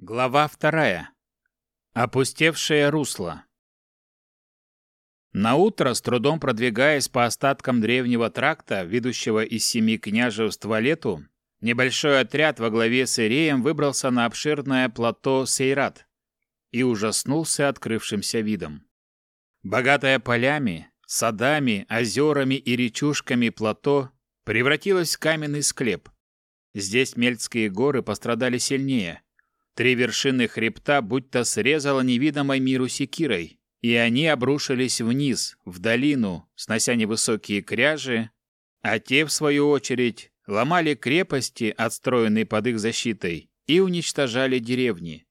Глава вторая. Опустевшее русло. Наутро, с трудом продвигаясь по остаткам древнего тракта, ведущего из семи княжеств в Валету, небольшой отряд во главе с Иреем выбрался на обширное плато Сейрат и ужаснулся открывшимся видом. Богатое полями, садами, озерами и речушками плато превратилось в каменный склеп. Здесь Мельцкие горы пострадали сильнее – Три вершины хребта будто срезало невидимой миру секирой, и они обрушились вниз, в долину, снося невысокие кряжи, а те, в свою очередь, ломали крепости, отстроенные под их защитой, и уничтожали деревни.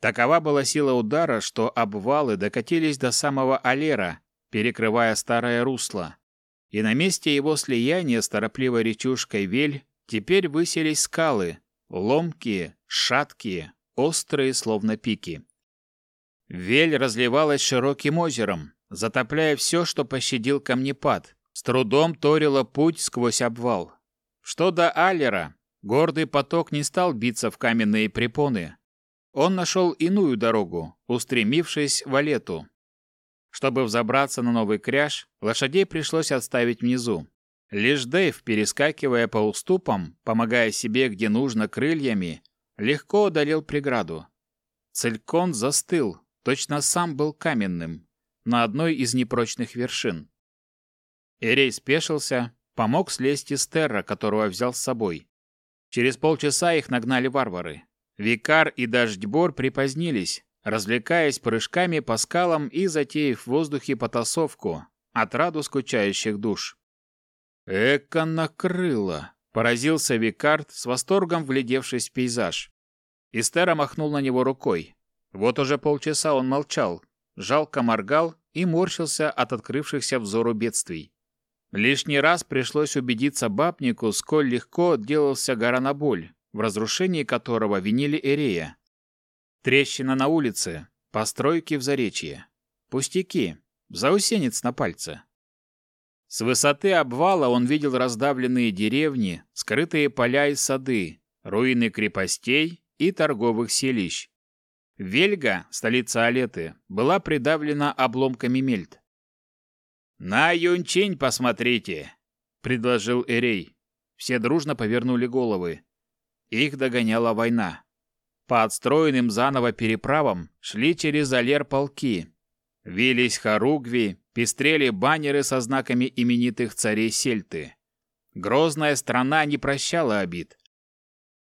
Такова была сила удара, что обвалы докатились до самого Алера, перекрывая старое русло. И на месте его слияния с торопливой речушкой Вель теперь высились скалы, ломкие, шаткие, острые, словно пики. Вель разливалась широким озером, затопляя все, что пощадил камнепад, с трудом торила путь сквозь обвал. Что до Аллера, гордый поток не стал биться в каменные препоны. Он нашел иную дорогу, устремившись в Алету. Чтобы взобраться на новый кряж, лошадей пришлось отставить внизу. Лишь Дэйв, перескакивая по уступам, помогая себе где нужно крыльями, легко одолел преграду. Целькон застыл, точно сам был каменным, на одной из непрочных вершин. Эрей спешился, помог слезть из терра, которого взял с собой. Через полчаса их нагнали варвары. Викар и Дождьбор припозднились, развлекаясь прыжками по скалам и затеяв в воздухе потасовку, отраду скучающих душ. «Эко накрыло!» — поразился Викард, с восторгом вглядевшись в пейзаж. Истера махнул на него рукой. Вот уже полчаса он молчал, жалко моргал и морщился от открывшихся взору бедствий. Лишний раз пришлось убедиться бабнику, сколь легко отделался Гаранаболь, в разрушении которого винили Эрея. Трещина на улице, постройки в заречье. Пустяки, заусенец на пальце. С высоты обвала он видел раздавленные деревни, скрытые поля и сады, руины крепостей и торговых селищ. Вельга, столица Алеты, была придавлена обломками мельт. «На Юнчень посмотрите!» — предложил Эрей. Все дружно повернули головы. Их догоняла война. По отстроенным заново переправам шли через Алер полки. Вились хоругви, пестрели баннеры со знаками именитых царей Сельты. Грозная страна не прощала обид.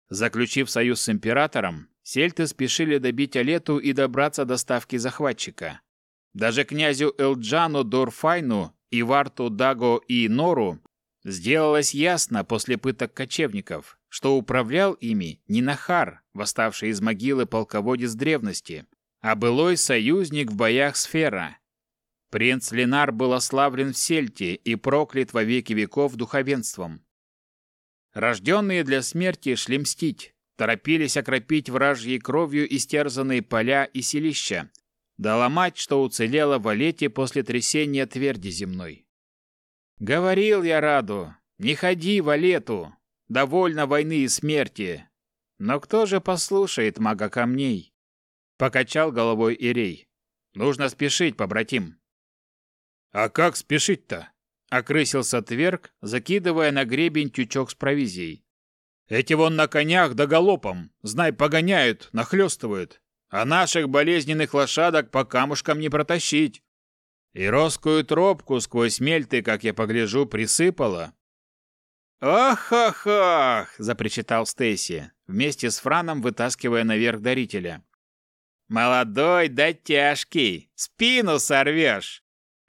Заключив союз с императором, сельты спешили добить Алету и добраться до ставки захватчика. Даже князю Элджану Дорфайну, Иварту Даго и Нору сделалось ясно после пыток кочевников, что управлял ими не Нахар, восставший из могилы полководец древности, а былой союзник в боях Сфера. Принц Ленар был ославлен в Сельте и проклят во веки веков духовенством. Рожденные для смерти шли мстить, торопились окропить вражьей кровью истерзанные поля и селища, да ломать, что уцелело в Олете после трясения тверди земной. Говорил я Раду, не ходи в Олету, довольно войны и смерти. Но кто же послушает мага камней? Покачал головой Ирей. Нужно спешить, побратим. А как спешить-то? Окрысился Тверк, закидывая на гребень тючок с провизией. Эти вон на конях да галопом, знай, погоняют, нахлёстывают. А наших болезненных лошадок по камушкам не протащить. И роскую тропку сквозь мельты, как я погляжу, присыпала. «Ох-ох-ох!» — запричитал Стейси, вместе с Франом вытаскивая наверх дарителя. «Молодой да тяжкий, спину сорвешь!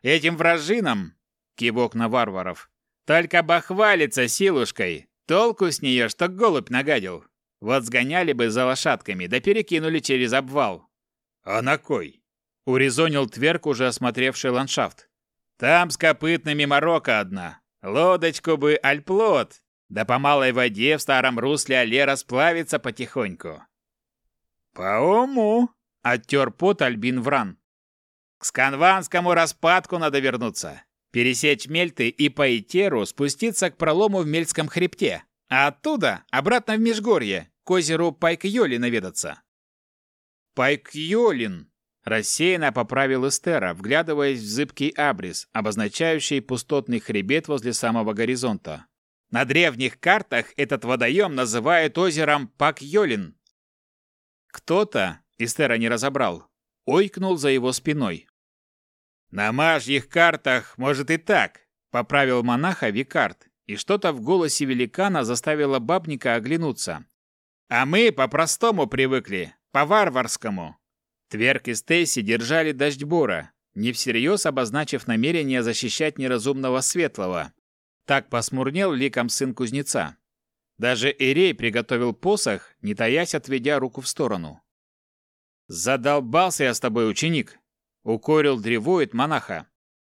Этим вражинам Кивок на варваров. Только бахвалится силушкой. Толку с нее, что голубь нагадил. Вот сгоняли бы за лошадками, да перекинули через обвал. А на кой? Урезонил Тверк, уже осмотревший ландшафт. Там с копытными морока одна. Лодочку бы альплот. Да по малой воде в старом русле алле расплавится потихоньку. По уму, оттер пот Альбин Вран. К сканванскому распадку надо вернуться пересечь Мельты и по Итеру спуститься к пролому в Мельском хребте, а оттуда обратно в Межгорье, к озеру Пайк-Йоли наведаться. Пайкьолин!» Рассеянно поправил Эстера, вглядываясь в зыбкий абрис, обозначающий пустотный хребет возле самого горизонта. На древних картах этот водоем называют озером Пакьолин. Кто-то, Эстера не разобрал, ойкнул за его спиной. «На мажьих картах, может, и так», — поправил монаха Викард, и что-то в голосе великана заставило бабника оглянуться. «А мы по-простому привыкли, по-варварскому». Тверк и Стейси держали дождьбора, не всерьез обозначив намерение защищать неразумного светлого. Так посмурнел ликом сын кузнеца. Даже Ирей приготовил посох, не таясь, отведя руку в сторону. «Задолбался я с тобой, ученик!» — укорил древоид монаха.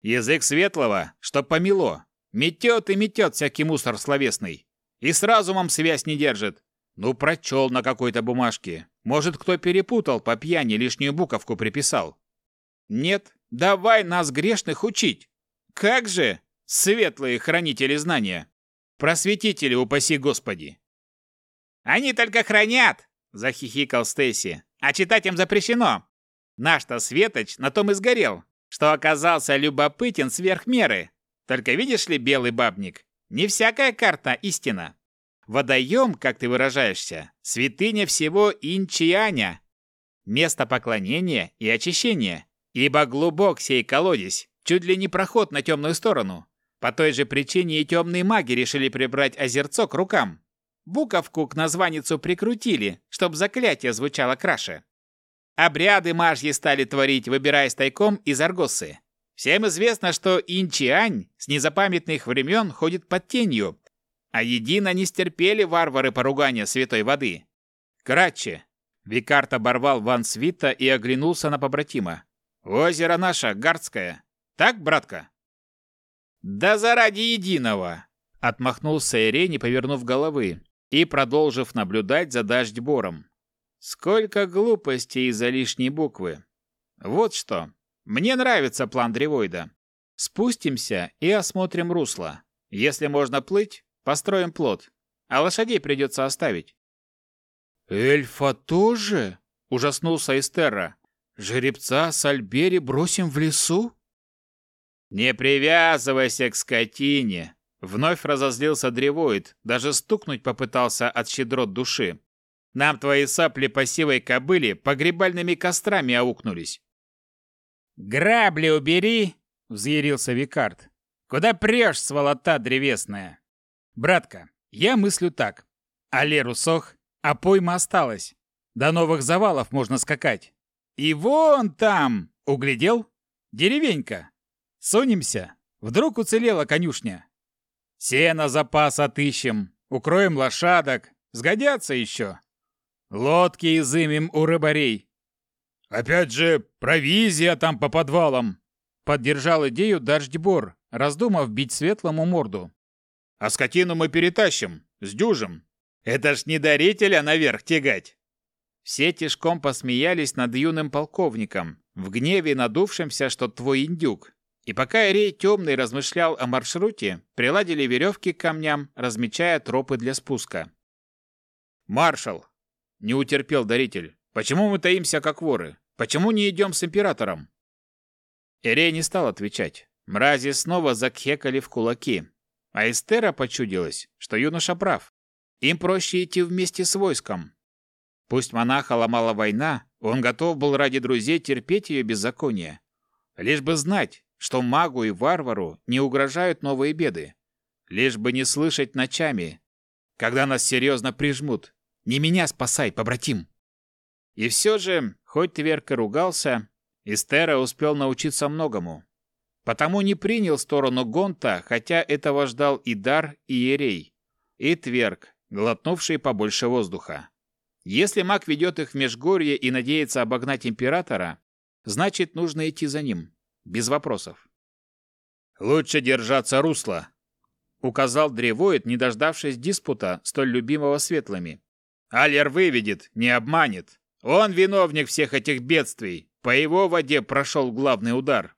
«Язык светлого, что помело, метет и метет всякий мусор словесный, и с разумом связь не держит. Ну, прочел на какой-то бумажке. Может, кто перепутал, по пьяни лишнюю буковку приписал. Нет, давай нас, грешных, учить. Как же, светлые хранители знания. Просветители, упаси Господи. Они только хранят, захихикал Стейси. А читать им запрещено. Наш-то Светоч на том и сгорел, что оказался любопытен сверх меры. Только видишь ли, белый бабник, не всякая карта истина. Водоем, как ты выражаешься, святыня всего Инчианя. Место поклонения и очищения. Ибо глубок сей колодец, чуть ли не проход на темную сторону. По той же причине и темные маги решили прибрать озерцо к рукам. Буковку к названицу прикрутили, чтоб заклятие звучало краше. Обряды мажьи стали творить, выбираясь тайком из Аргосы. Всем известно, что Инчиань с незапамятных времен ходит под тенью, а едино не стерпели варвары поругания святой воды. Кратче. Викарт оборвал Ван Свита и оглянулся на побратима. «Озеро наше, Гардское. Так, братка?» «Да заради единого!» Отмахнулся Ирей, повернув головы, и продолжив наблюдать за дождь-бором. «Сколько глупостей из-за лишней буквы! Вот что, мне нравится план Древоида. Спустимся и осмотрим русло. Если можно плыть, Построим плот, а лошадей придется оставить». «Эльфа тоже?» – ужаснулся Эстерра. «Жеребца с Альбери бросим в лесу?» «Не привязывайся к скотине!» Вновь разозлился древоид, даже стукнуть попытался от щедрот души. «Нам твои сапли по сивой кобыле погребальными кострами аукнулись!» «Грабли убери!» — взъярился Викард. «Куда прешь, сволота древесная?» Братка, я мыслю так. Алеру сох, а пойма осталась. До новых завалов можно скакать. И вон там, углядел? Деревенька. Сунемся. Вдруг уцелела конюшня. Сено запас отыщем, укроем лошадок. Сгодятся еще. Лодки изымем у рыбарей. Опять же, провизия там по подвалам. Поддержал идею Дождьбор, раздумав бить светлому морду. А скотину мы перетащим, с дюжем. Это ж не дарителя наверх тягать. Все тишком посмеялись над юным полковником, в гневе надувшимся, что твой индюк. И пока Ирей Темный размышлял о маршруте, приладили веревки к камням, размечая тропы для спуска. «Маршал!» — не утерпел даритель. «Почему мы таимся, как воры? Почему не идем с императором?» Ирей не стал отвечать. Мрази снова закхекали в кулаки, а Эстера почудилась, что юноша прав. Им проще идти вместе с войском. Пусть монаха ломала война, он готов был ради друзей терпеть ее беззаконие. Лишь бы знать, что магу и варвару не угрожают новые беды. Лишь бы не слышать ночами, когда нас серьезно прижмут. Не меня спасай, побратим. И все же, хоть Тверк и ругался, Эстера успел научиться многому. Потому не принял сторону Гонта, хотя этого ждал и Дар, и Ерей, и Тверк, глотнувший побольше воздуха. Если маг ведет их в Межгорье и надеется обогнать Императора, значит, нужно идти за ним, без вопросов. «Лучше держаться русла», — указал Древоид, не дождавшись диспута, столь любимого светлыми. «Алер выведет, не обманет. Он виновник всех этих бедствий. По его воде прошел главный удар».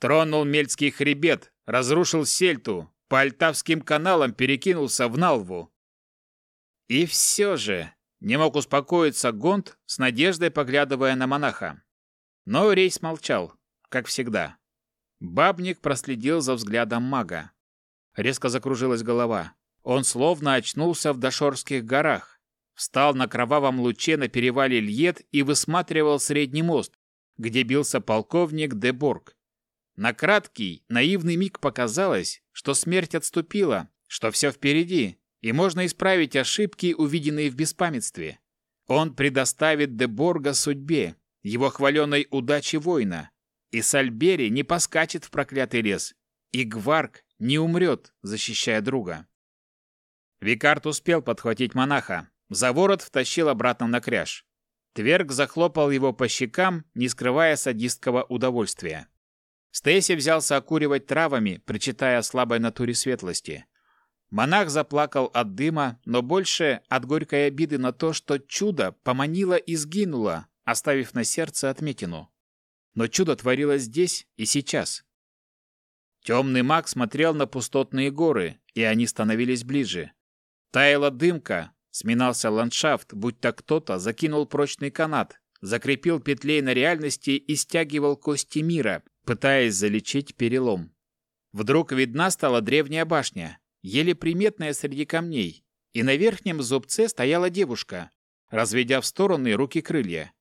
Тронул Мельский хребет, разрушил Сельту, по Альтавским каналам перекинулся в Налву. И все же, Не мог успокоиться Гонт, с надеждой поглядывая на монаха. Но Рейс молчал, как всегда. Бабник проследил за взглядом мага. Резко закружилась голова. Он словно очнулся в Дашорских горах. Встал на кровавом луче на перевале Льет и высматривал средний мост, где бился полковник Деборг. На краткий, наивный миг показалось, что смерть отступила, что все впереди, и можно исправить ошибки, увиденные в беспамятстве. Он предоставит Деборга судьбе, его хваленой удаче воина, и Сальбери не поскачет в проклятый лес, и Гварк не умрет, защищая друга. Викард успел подхватить монаха, за ворот втащил обратно на кряж. Тверг захлопал его по щекам, не скрывая садистского удовольствия. Стейси взялся окуривать травами, причитая слабой натуре светлости. Монах заплакал от дыма, но больше от горькой обиды на то, что чудо поманило и сгинуло, оставив на сердце отметину. Но чудо творилось здесь и сейчас. Темный маг смотрел на пустотные горы, и они становились ближе. Таяла дымка, сминался ландшафт, будто кто-то закинул прочный канат, закрепил петлей на реальности и стягивал кости мира, пытаясь залечить перелом. Вдруг видна стала древняя башня, еле приметная среди камней, и на верхнем зубце стояла девушка, разведя в стороны руки крылья.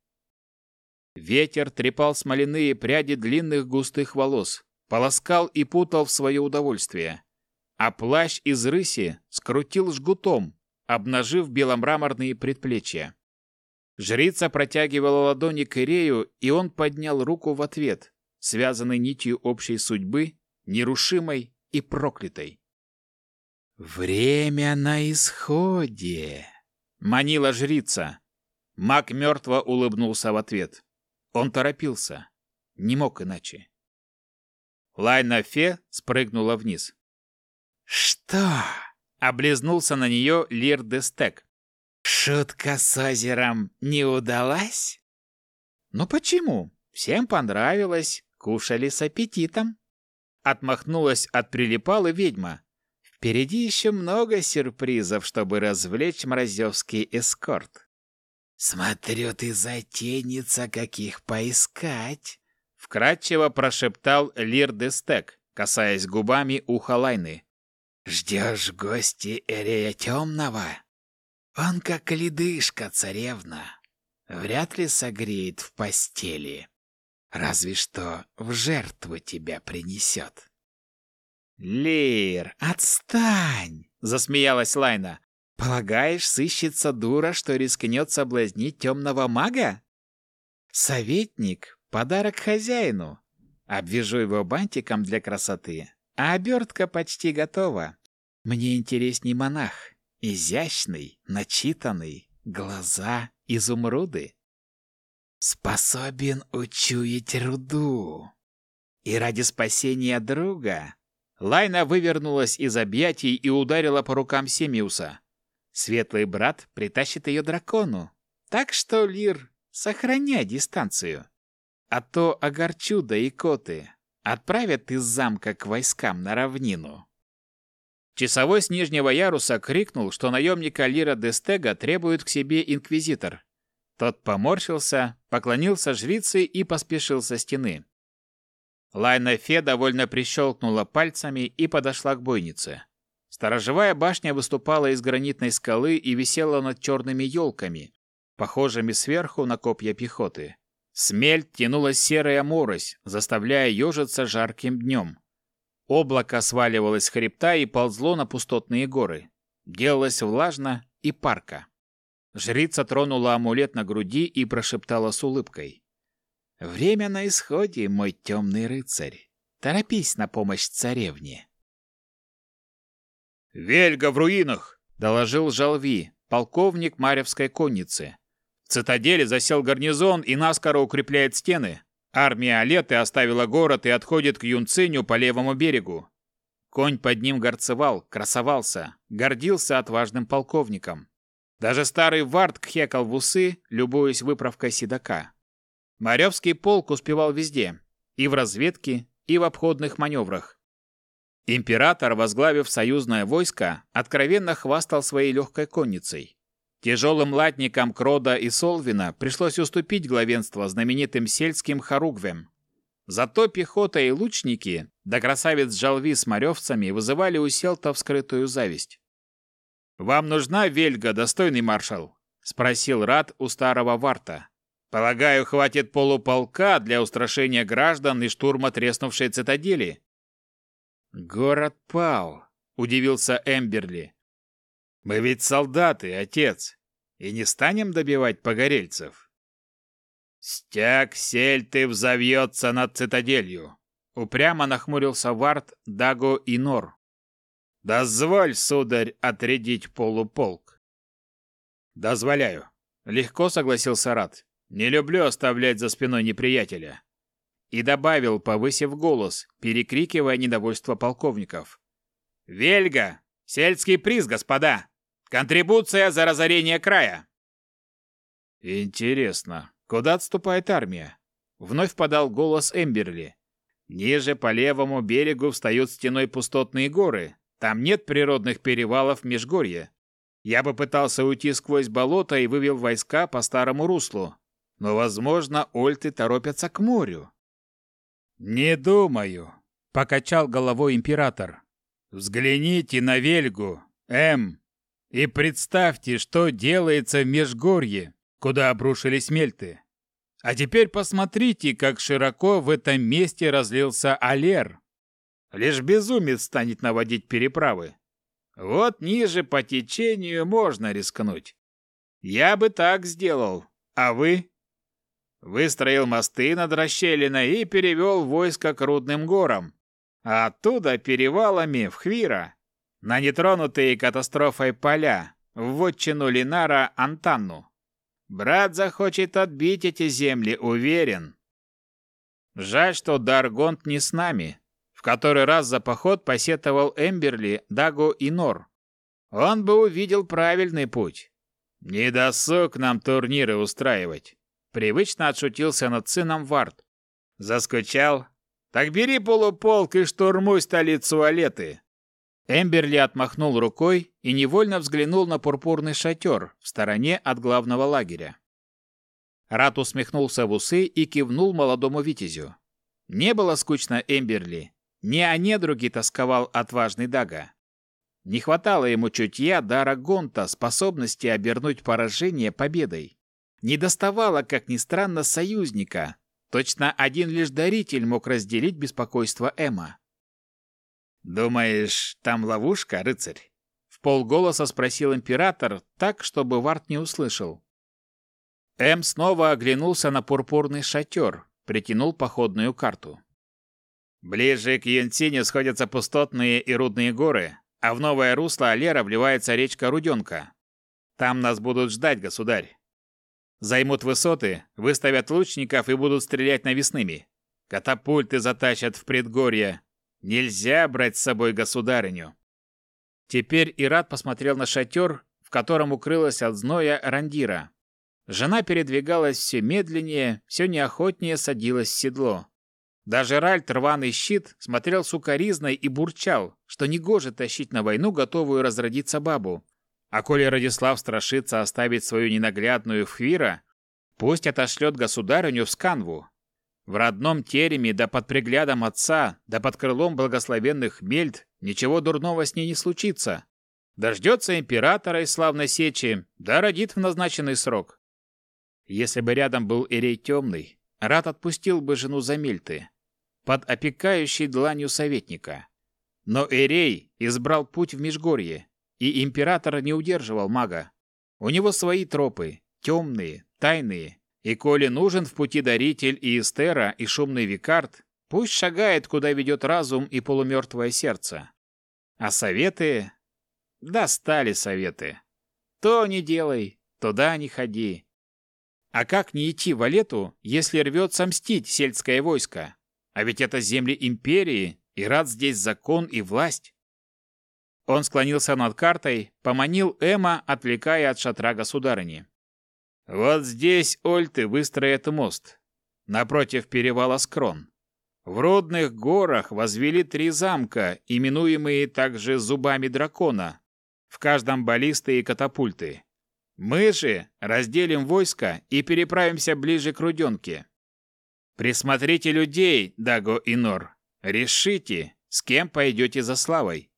Ветер трепал смоляные пряди длинных густых волос, полоскал и путал в свое удовольствие. А плащ из рыси скрутил жгутом, обнажив беломраморные предплечья. Жрица протягивала ладони к Ирею, и он поднял руку в ответ, связанный нитью общей судьбы, нерушимой и проклятой. «Время на исходе!» — манила жрица. Маг мертво улыбнулся в ответ. Он торопился. Не мог иначе. Лайна Фе спрыгнула вниз. «Что?» — облизнулся на нее Лир Дестек. «Шутка с озером не удалась?» «Ну почему? Всем понравилось, кушали с аппетитом». Отмахнулась от прилипалы ведьма. «Впереди еще много сюрпризов, чтобы развлечь мразевский эскорт». «Смотрю, ты затейница, каких поискать!» Вкратчиво прошептал Лир Дестек, касаясь губами уха Лайны. «Ждешь гости Эрея Темного? Он как ледышка, царевна. Вряд ли согреет в постели. Разве что в жертву тебя принесет». «Лир, отстань!» — засмеялась Лайна. Полагаешь, сыщется дура, что рискнет соблазнить темного мага? Советник — подарок хозяину. Обвяжу его бантиком для красоты, а обертка почти готова. Мне интересней монах. Изящный, начитанный, глаза изумруды. Способен учуять руду. И ради спасения друга Лайна вывернулась из объятий и ударила по рукам Семиуса. Светлый брат притащит ее дракону. Так что, Лир, сохраняй дистанцию. А то огорчу да и коты. Отправят из замка к войскам на равнину. Часовой с нижнего яруса крикнул, что наемника Лира Дестега требует к себе инквизитор. Тот поморщился, поклонился жрице и поспешил со стены. Лайна Фе довольно прищелкнула пальцами и подошла к бойнице. Сторожевая башня выступала из гранитной скалы и висела над черными елками, похожими сверху на копья пехоты. Смель тянулась серая морось, заставляя ежиться жарким днем. Облако сваливалось с хребта и ползло на пустотные горы. Делалось влажно и парко. Жрица тронула амулет на груди и прошептала с улыбкой. «Время на исходе, мой темный рыцарь. Торопись на помощь царевне». «Вельга в руинах!» — доложил Жалви, полковник Маревской конницы. В цитадели засел гарнизон и наскоро укрепляет стены. Армия Алеты оставила город и отходит к Юнциню по левому берегу. Конь под ним горцевал, красовался, гордился отважным полковником. Даже старый Вард кхекал в усы, любуясь выправкой седока. Маревский полк успевал везде, и в разведке, и в обходных маневрах. Император, возглавив союзное войско, откровенно хвастал своей легкой конницей. Тяжелым латникам Крода и Солвина пришлось уступить главенство знаменитым сельским хоругвем. Зато пехота и лучники, да красавец Жалви с моревцами вызывали у селтов скрытую зависть. «Вам нужна вельга, достойный маршал?» — спросил Рад у старого Варта. «Полагаю, хватит полуполка для устрашения граждан и штурма треснувшей цитадели». «Город пал», — удивился Эмберли. Мы ведь солдаты, отец, и не станем добивать погорельцев. Стяг сельты взовьется над цитаделью. Упрямо нахмурился Варт, Даго и Нор. Дозволь, сударь, отрядить полуполк. Дозволяю. Легко согласился Рад. Не люблю оставлять за спиной неприятеля. И добавил, повысив голос, перекрикивая недовольство полковников. «Вельга! Сельский приз, господа! Контрибуция за разорение края. Интересно, куда отступает армия? Вновь подал голос Эмберли. Ниже по левому берегу встают стеной пустотные горы. Там нет природных перевалов межгорья. Я бы пытался уйти сквозь болото и вывел войска по старому руслу. Но, возможно, ольты торопятся к морю. «Не думаю», — покачал головой император. «Взгляните на Вельгу, М. И представьте, что делается в Межгорье, куда обрушились мельты. А теперь посмотрите, как широко в этом месте разлился Алер. Лишь безумец станет наводить переправы. Вот ниже по течению можно рискнуть. Я бы так сделал. А вы? Выстроил мосты над расщелиной и перевел войско к Рудным горам. А оттуда перевалами в Хвира на нетронутые катастрофой поля, в вотчину Линара Антанну. Брат захочет отбить эти земли, уверен. Жаль, что Даргонт не с нами. В который раз за поход посетовал Эмберли, Дагу и Нор. Он бы увидел правильный путь. Не досуг нам турниры устраивать. Привычно отшутился над сыном Вард. Заскучал? Так бери полуполк и штурмуй столицу Алеты. Эмберли отмахнул рукой и невольно взглянул на пурпурный шатер в стороне от главного лагеря. Рат усмехнулся в усы и кивнул молодому витязю. Не было скучно Эмберли, не о недруге тосковал отважный Дага. Не хватало ему чутья дара Гонта, способности обернуть поражение победой. Не доставало, как ни странно, союзника. Точно один лишь даритель мог разделить беспокойство Эма. «Думаешь, там ловушка, рыцарь?» В полголоса спросил император, так, чтобы Варт не услышал. М снова оглянулся на пурпурный шатер, притянул походную карту. Ближе к Янтине сходятся пустотные и рудные горы, а в новое русло Алера вливается речка Руденка. Там нас будут ждать, государь. Займут высоты, выставят лучников и будут стрелять навесными. Катапульты затащат в предгорье, Нельзя брать с собой государыню. Теперь Ират посмотрел на шатер, в котором укрылась от зноя Рандира. Жена передвигалась все медленнее, все неохотнее садилась в седло. Даже Ральт, рваный щит, смотрел сукоризной и бурчал, что негоже тащить на войну готовую разродиться бабу. А коли Радислав страшится оставить свою ненаглядную в Хвира, пусть отошлет государыню в Сканву, в родном тереме, да под приглядом отца, да под крылом благословенных мельт ничего дурного с ней не случится. Дождется императора из славной сечи, да родит в назначенный срок. Если бы рядом был Ирей Темный, Рад отпустил бы жену за мельты, под опекающей дланью советника. Но Ирей избрал путь в Межгорье, и император не удерживал мага. У него свои тропы, темные, тайные, и коли нужен в пути даритель и Эстера, и шумный Викард, пусть шагает, куда ведет разум и полумертвое сердце. А советы... Достали советы. То не делай, туда не ходи. А как не идти в Алету, если рвется мстить сельское войско? А ведь это земли империи, и рад здесь закон и власть. Он склонился над картой, поманил Эма, отвлекая от шатра государыни. Вот здесь ольты выстроят мост, напротив перевала Скрон. В родных горах возвели три замка, именуемые также зубами дракона. В каждом баллисты и катапульты. Мы же разделим войско и переправимся ближе к Руденке. Присмотрите людей, Даго и Нор. Решите, с кем пойдете за славой.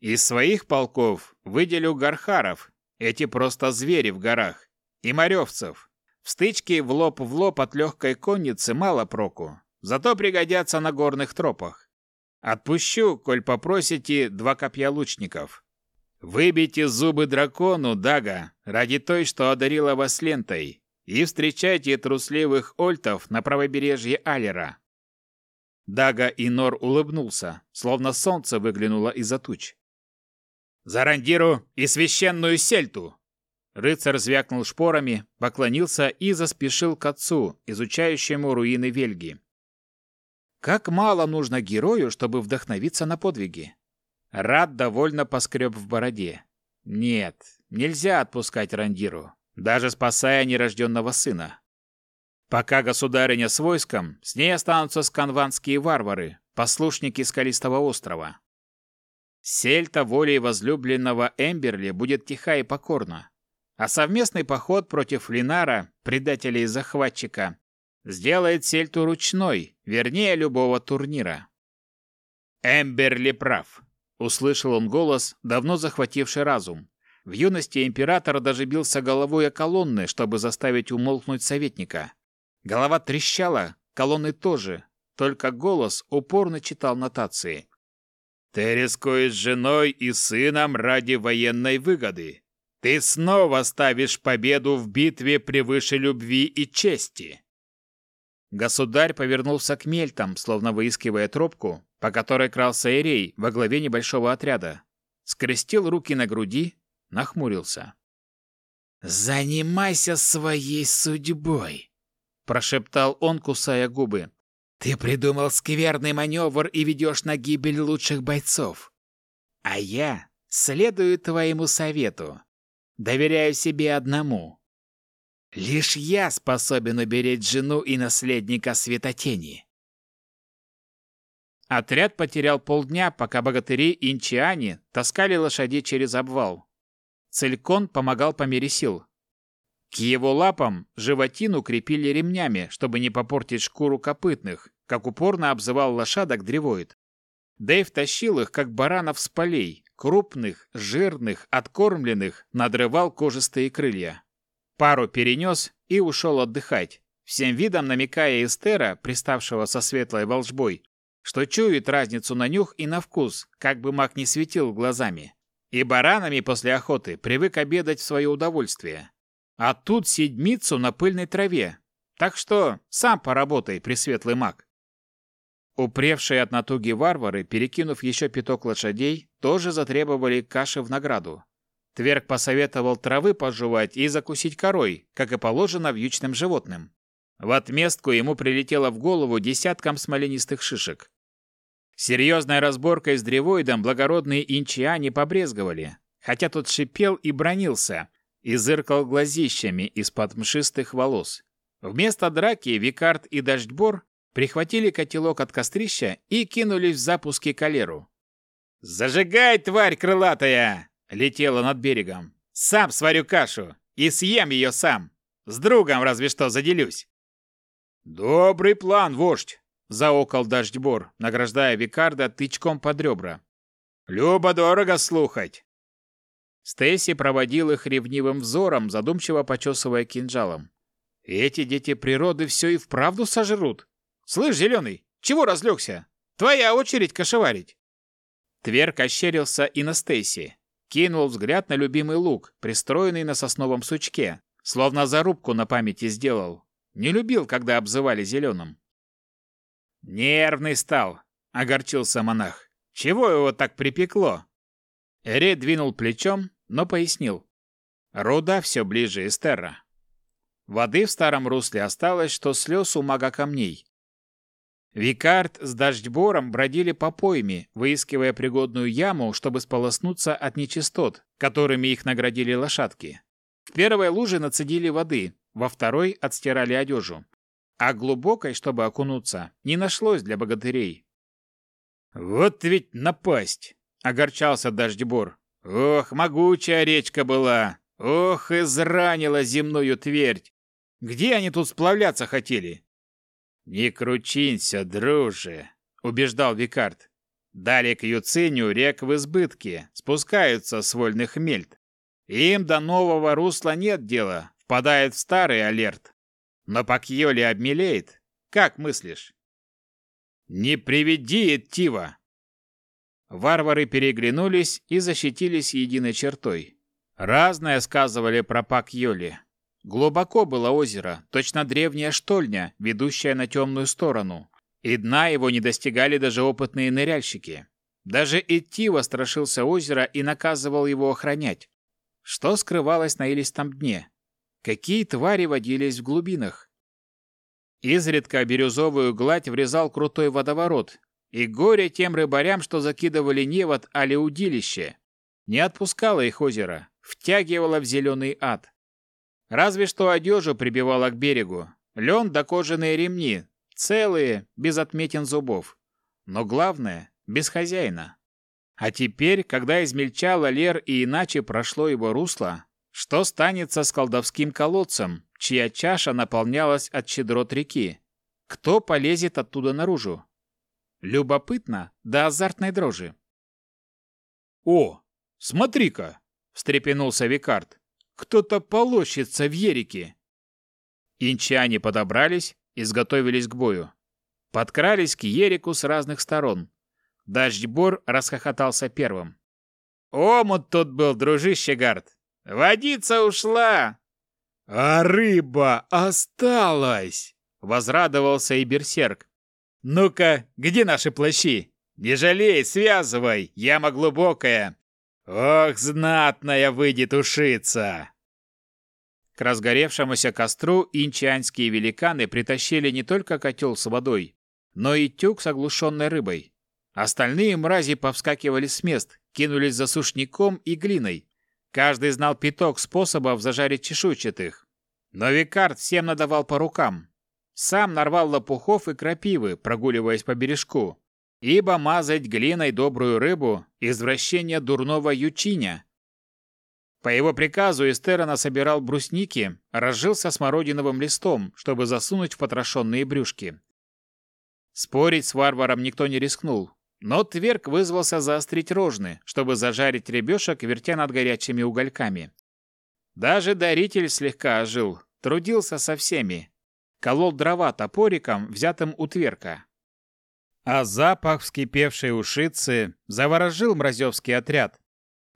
Из своих полков выделю гархаров, эти просто звери в горах, и моревцев. В стычке в лоб в лоб от легкой конницы мало проку, зато пригодятся на горных тропах. Отпущу, коль попросите, два копья лучников. Выбейте зубы дракону, Дага, ради той, что одарила вас лентой, и встречайте трусливых ольтов на правобережье Алера. Дага и Нор улыбнулся, словно солнце выглянуло из-за туч. «За Рандиру и священную сельту!» Рыцарь звякнул шпорами, поклонился и заспешил к отцу, изучающему руины Вельги. Как мало нужно герою, чтобы вдохновиться на подвиги. Рад довольно поскреб в бороде. Нет, нельзя отпускать Рандиру, даже спасая нерожденного сына. Пока государыня с войском, с ней останутся сканванские варвары, послушники Скалистого острова. Сельта волей возлюбленного Эмберли будет тиха и покорна, а совместный поход против Линара, предателя и захватчика, сделает Сельту ручной, вернее любого турнира. Эмберли прав. Услышал он голос, давно захвативший разум. В юности император даже бился головой о колонны, чтобы заставить умолкнуть советника. Голова трещала, колонны тоже, только голос упорно читал нотации. «Ты рискуешь женой и сыном ради военной выгоды. Ты снова ставишь победу в битве превыше любви и чести». Государь повернулся к мельтам, словно выискивая тропку, по которой крался Эрей во главе небольшого отряда. Скрестил руки на груди, нахмурился. «Занимайся своей судьбой», — прошептал он, кусая губы. «Ты придумал скверный маневр и ведешь на гибель лучших бойцов. А я следую твоему совету. Доверяю себе одному. Лишь я способен уберечь жену и наследника Светотени. Отряд потерял полдня, пока богатыри и таскали лошадей через обвал. Целькон помогал по мере сил. К его лапам животину крепили ремнями, чтобы не попортить шкуру копытных, как упорно обзывал лошадок древоид. Дэйв тащил их, как баранов с полей, крупных, жирных, откормленных, надрывал кожистые крылья. Пару перенес и ушел отдыхать, всем видом намекая Эстера, приставшего со светлой волжбой, что чует разницу на нюх и на вкус, как бы маг не светил глазами. И баранами после охоты привык обедать в свое удовольствие. А тут седмицу на пыльной траве. Так что сам поработай, пресветлый маг. Упревшие от натуги варвары, перекинув еще пяток лошадей, тоже затребовали каши в награду. Тверк посоветовал травы пожевать и закусить корой, как и положено вьючным животным. В отместку ему прилетело в голову десяткам смоленистых шишек. Серьезной разборкой с древоидом благородные инчиане побрезговали, хотя тот шипел и бронился, и зыркал глазищами из-под мшистых волос. Вместо драки Викард и Дождьбор прихватили котелок от кострища и кинулись в запуске калеру. «Зажигай, тварь крылатая!» Летела над берегом. «Сам сварю кашу и съем ее сам. С другом разве что заделюсь». «Добрый план, вождь!» — заокал Дождьбор, награждая Викарда тычком под ребра. «Любо-дорого слухать!» Стейси проводил их ревнивым взором, задумчиво почесывая кинжалом. «Эти дети природы все и вправду сожрут. Слышь, Зеленый, чего разлегся? Твоя очередь кошеварить!» Тверк ощерился и на Стейси. Кинул взгляд на любимый лук, пристроенный на сосновом сучке, словно зарубку на памяти сделал. Не любил, когда обзывали зеленым. «Нервный стал», — огорчился монах. «Чего его так припекло?» Эре двинул плечом, но пояснил. «Руда все ближе Эстерра». Воды в старом русле осталось, что слез у мага камней. Викард с Дождьбором бродили по пойме, выискивая пригодную яму, чтобы сполоснуться от нечистот, которыми их наградили лошадки. В первой луже нацедили воды, во второй отстирали одежу. А глубокой, чтобы окунуться, не нашлось для богатырей. «Вот ведь напасть!» — огорчался Дождьбор. «Ох, могучая речка была! Ох, изранила земную твердь! Где они тут сплавляться хотели? Не кручинься, друже, убеждал Викард. Далее к Юциню рек в избытке, спускаются с вольных мельт. Им до нового русла нет дела, впадает в старый алерт. Но по Кьоле обмелеет. Как мыслишь? Не приведи, Тива! Варвары переглянулись и защитились единой чертой. Разное сказывали про Пак-Йоли. Глубоко было озеро, точно древняя штольня, ведущая на темную сторону, и дна его не достигали даже опытные ныряльщики. Даже Иттива страшился озера и наказывал его охранять. Что скрывалось на илистом дне? Какие твари водились в глубинах? Изредка бирюзовую гладь врезал крутой водоворот, и горе тем рыбарям, что закидывали невод али удилище. Не отпускало их озеро, втягивало в зеленый ад. Разве что одежу прибивало к берегу. Лен да кожаные ремни, целые, без отметин зубов. Но главное, без хозяина. А теперь, когда измельчало Лер и иначе прошло его русло, что станется с колдовским колодцем, чья чаша наполнялась от щедрот реки? Кто полезет оттуда наружу? Любопытно до азартной дрожи. «О, смотри-ка!» — встрепенулся Викард. «Кто-то полощется в ерике!» Инчане подобрались, изготовились к бою. Подкрались к Ерику с разных сторон. Дождьбор расхохотался первым. «Омут тут был, дружище Гард! Водица ушла!» «А рыба осталась!» — возрадовался и берсерк. «Ну-ка, где наши плащи? Не жалей, связывай, яма глубокая. Ох, знатная выйдет ушица!» К разгоревшемуся костру инчанские великаны притащили не только котел с водой, но и тюк с оглушенной рыбой. Остальные мрази повскакивали с мест, кинулись за сушняком и глиной. Каждый знал пяток способов зажарить чешуйчатых. Но Викард всем надавал по рукам. Сам нарвал лопухов и крапивы, прогуливаясь по бережку. Ибо мазать глиной добрую рыбу – извращение дурного ючиня. По его приказу Эстерона собирал брусники, разжился смородиновым листом, чтобы засунуть в потрошенные брюшки. Спорить с варваром никто не рискнул, но Тверк вызвался заострить рожны, чтобы зажарить ребешек, вертя над горячими угольками. Даже даритель слегка ожил, трудился со всеми, колол дрова топориком, взятым у тверка. А запах вскипевшей ушицы заворожил мразевский отряд.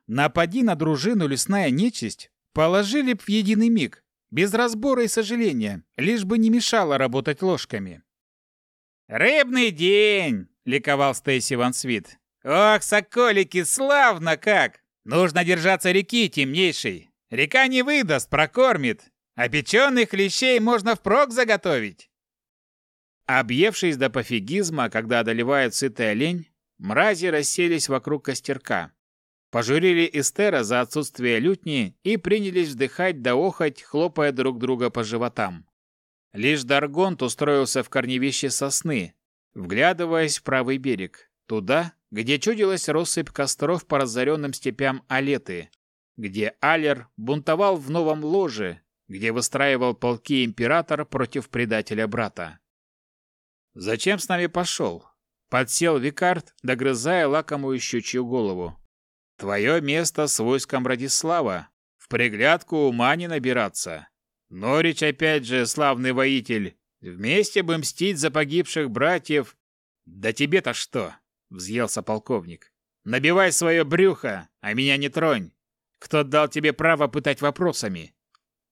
Напади на дружину лесная нечисть, положили б в единый миг, без разбора и сожаления, лишь бы не мешало работать ложками. «Рыбный день!» — ликовал Стейси Ван Свит. «Ох, соколики, славно как! Нужно держаться реки темнейшей. Река не выдаст, прокормит. А печеных клещей можно впрок заготовить. Объевшись до пофигизма, когда одолевает сытая лень, мрази расселись вокруг костерка. Пожурили Эстера за отсутствие лютни и принялись вдыхать да охоть, хлопая друг друга по животам. Лишь Даргонт устроился в корневище сосны, вглядываясь в правый берег, туда, где чудилась россыпь костров по разоренным степям Алеты, где Алер бунтовал в новом ложе, где выстраивал полки император против предателя брата. «Зачем с нами пошел?» Подсел Викард, догрызая лакомую щучью голову. «Твое место с войском Радислава. В приглядку ума не набираться. Норич опять же славный воитель. Вместе бы мстить за погибших братьев. Да тебе-то что?» — взъелся полковник. «Набивай свое брюхо, а меня не тронь. Кто дал тебе право пытать вопросами?»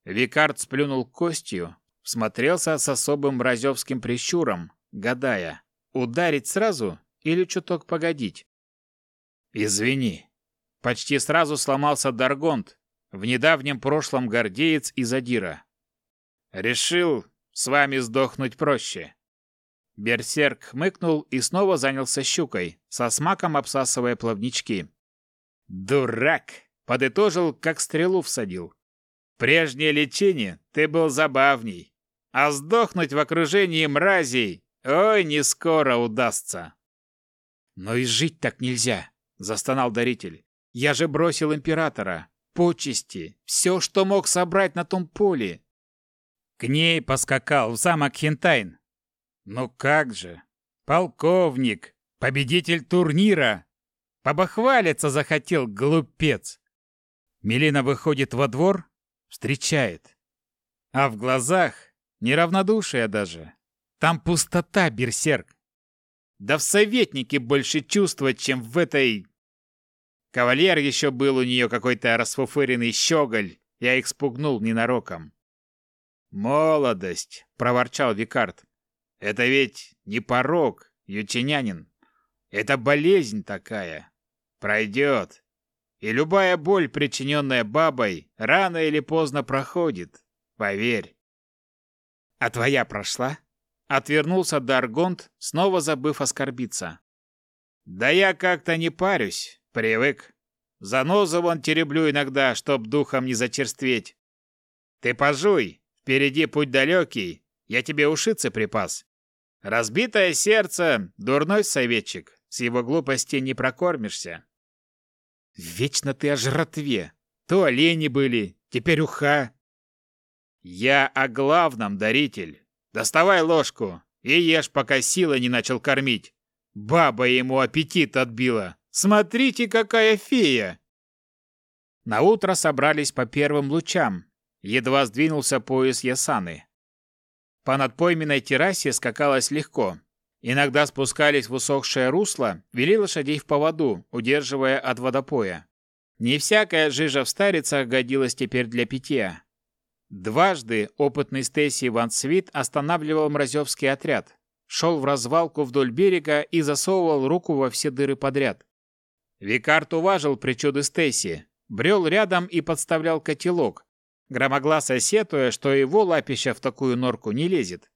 Викард сплюнул костью, всмотрелся с особым мразевским прищуром, гадая, ударить сразу или чуток погодить. «Извини». Почти сразу сломался Даргонт, в недавнем прошлом гордеец и задира. «Решил, с вами сдохнуть проще». Берсерк хмыкнул и снова занялся щукой, со смаком обсасывая плавнички. «Дурак!» — подытожил, как стрелу всадил. Прежнее лечение ты был забавней, а сдохнуть в окружении мразей, ой, не скоро удастся. Но и жить так нельзя, застонал даритель. Я же бросил императора. почести, все, что мог собрать на том поле. К ней поскакал в замок Хентайн. Ну как же, полковник, победитель турнира. Побахвалиться захотел, глупец. Милена выходит во двор, встречает. А в глазах неравнодушие даже. Там пустота, берсерк. Да в советнике больше чувства, чем в этой... Кавальер еще был у нее какой-то расфуфыренный щеголь. Я их спугнул ненароком. «Молодость!» — проворчал Викард. «Это ведь не порог, ючинянин. Это болезнь такая. Пройдет. И любая боль, причиненная бабой, рано или поздно проходит. Поверь». «А твоя прошла?» Отвернулся Даргонт, снова забыв оскорбиться. «Да я как-то не парюсь, привык. Занозу вон тереблю иногда, чтоб духом не зачерстветь. Ты пожуй, впереди путь далекий, я тебе ушицы припас. Разбитое сердце, дурной советчик, с его глупости не прокормишься. Вечно ты о жратве. То олени были, теперь уха. Я о главном, даритель. Доставай ложку и ешь, пока сила не начал кормить. Баба ему аппетит отбила. Смотрите, какая фея!» На утро собрались по первым лучам. Едва сдвинулся пояс Ясаны. По надпойменной террасе скакалось легко. Иногда спускались в усохшее русло, вели лошадей в поводу, удерживая от водопоя. Не всякая жижа в старицах годилась теперь для питья. Дважды опытный Стесси Ван Свит останавливал мразевский отряд, шел в развалку вдоль берега и засовывал руку во все дыры подряд. Викарт уважил причуды Стесси, брел рядом и подставлял котелок, громогласно сетуя, что его лапища в такую норку не лезет.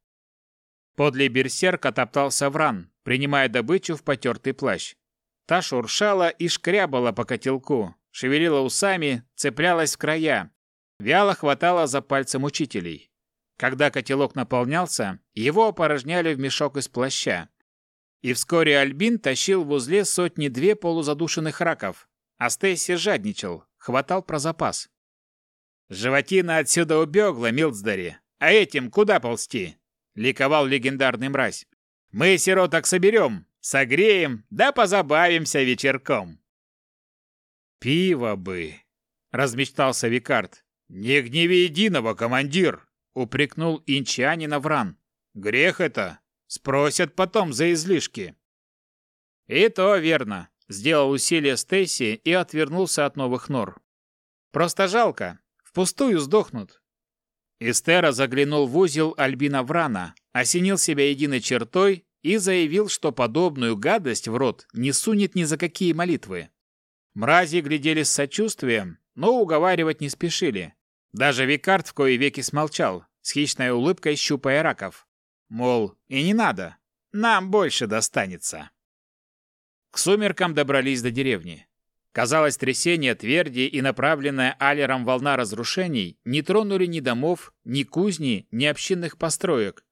Подле берсерка топтался Вран, принимая добычу в потертый плащ. Та шуршала и шкрябала по котелку, шевелила усами, цеплялась в края, Вяло хватало за пальцем учителей. Когда котелок наполнялся, его опорожняли в мешок из плаща. И вскоре Альбин тащил в узле сотни-две полузадушенных раков, а Стейси жадничал, хватал про запас. «Животина отсюда убегла, Милдсдари, а этим куда ползти?» — ликовал легендарный мразь. «Мы сироток соберем, согреем, да позабавимся вечерком». «Пиво бы!» — размечтался Викард. «Не гневи единого, командир!» — упрекнул инчанина Вран. «Грех это! Спросят потом за излишки!» «И то верно!» — сделал усилие Стейси и отвернулся от новых нор. «Просто жалко. Впустую сдохнут». Эстера заглянул в узел Альбина Врана, осенил себя единой чертой и заявил, что подобную гадость в рот не сунет ни за какие молитвы. Мрази глядели с сочувствием, но уговаривать не спешили. Даже Викард в кои веки смолчал, с хищной улыбкой щупая раков. Мол, и не надо, нам больше достанется. К сумеркам добрались до деревни. Казалось, трясение тверди и направленная алером волна разрушений не тронули ни домов, ни кузни, ни общинных построек.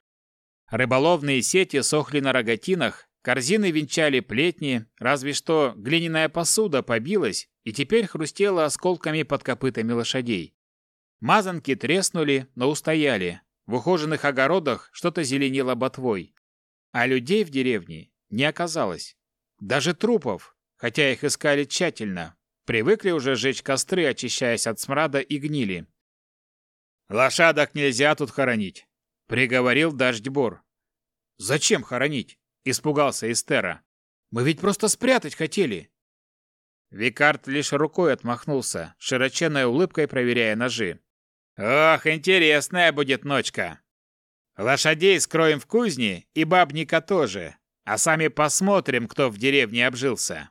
Рыболовные сети сохли на рогатинах, корзины венчали плетни, разве что глиняная посуда побилась и теперь хрустела осколками под копытами лошадей. Мазанки треснули, но устояли. В ухоженных огородах что-то зеленело ботвой. А людей в деревне не оказалось. Даже трупов, хотя их искали тщательно. Привыкли уже жечь костры, очищаясь от смрада и гнили. «Лошадок нельзя тут хоронить», — приговорил Дождьбор. «Зачем хоронить?» — испугался Эстера. «Мы ведь просто спрятать хотели». Викард лишь рукой отмахнулся, широченной улыбкой проверяя ножи. Ох, интересная будет ночка. Лошадей скроем в кузне и бабника тоже, а сами посмотрим, кто в деревне обжился.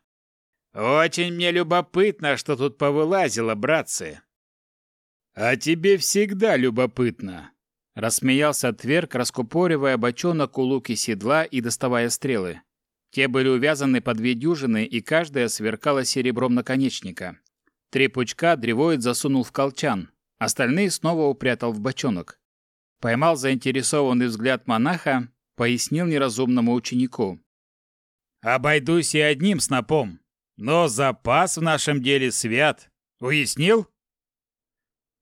Очень мне любопытно, что тут повылазило, братцы. А тебе всегда любопытно, рассмеялся Тверк, раскупоривая бочонок у луки седла и доставая стрелы. Те были увязаны по две дюжины, и каждая сверкала серебром наконечника. Три пучка древоид засунул в колчан, Остальные снова упрятал в бочонок. Поймал заинтересованный взгляд монаха, пояснил неразумному ученику. «Обойдусь и одним снопом, но запас в нашем деле свят. Уяснил?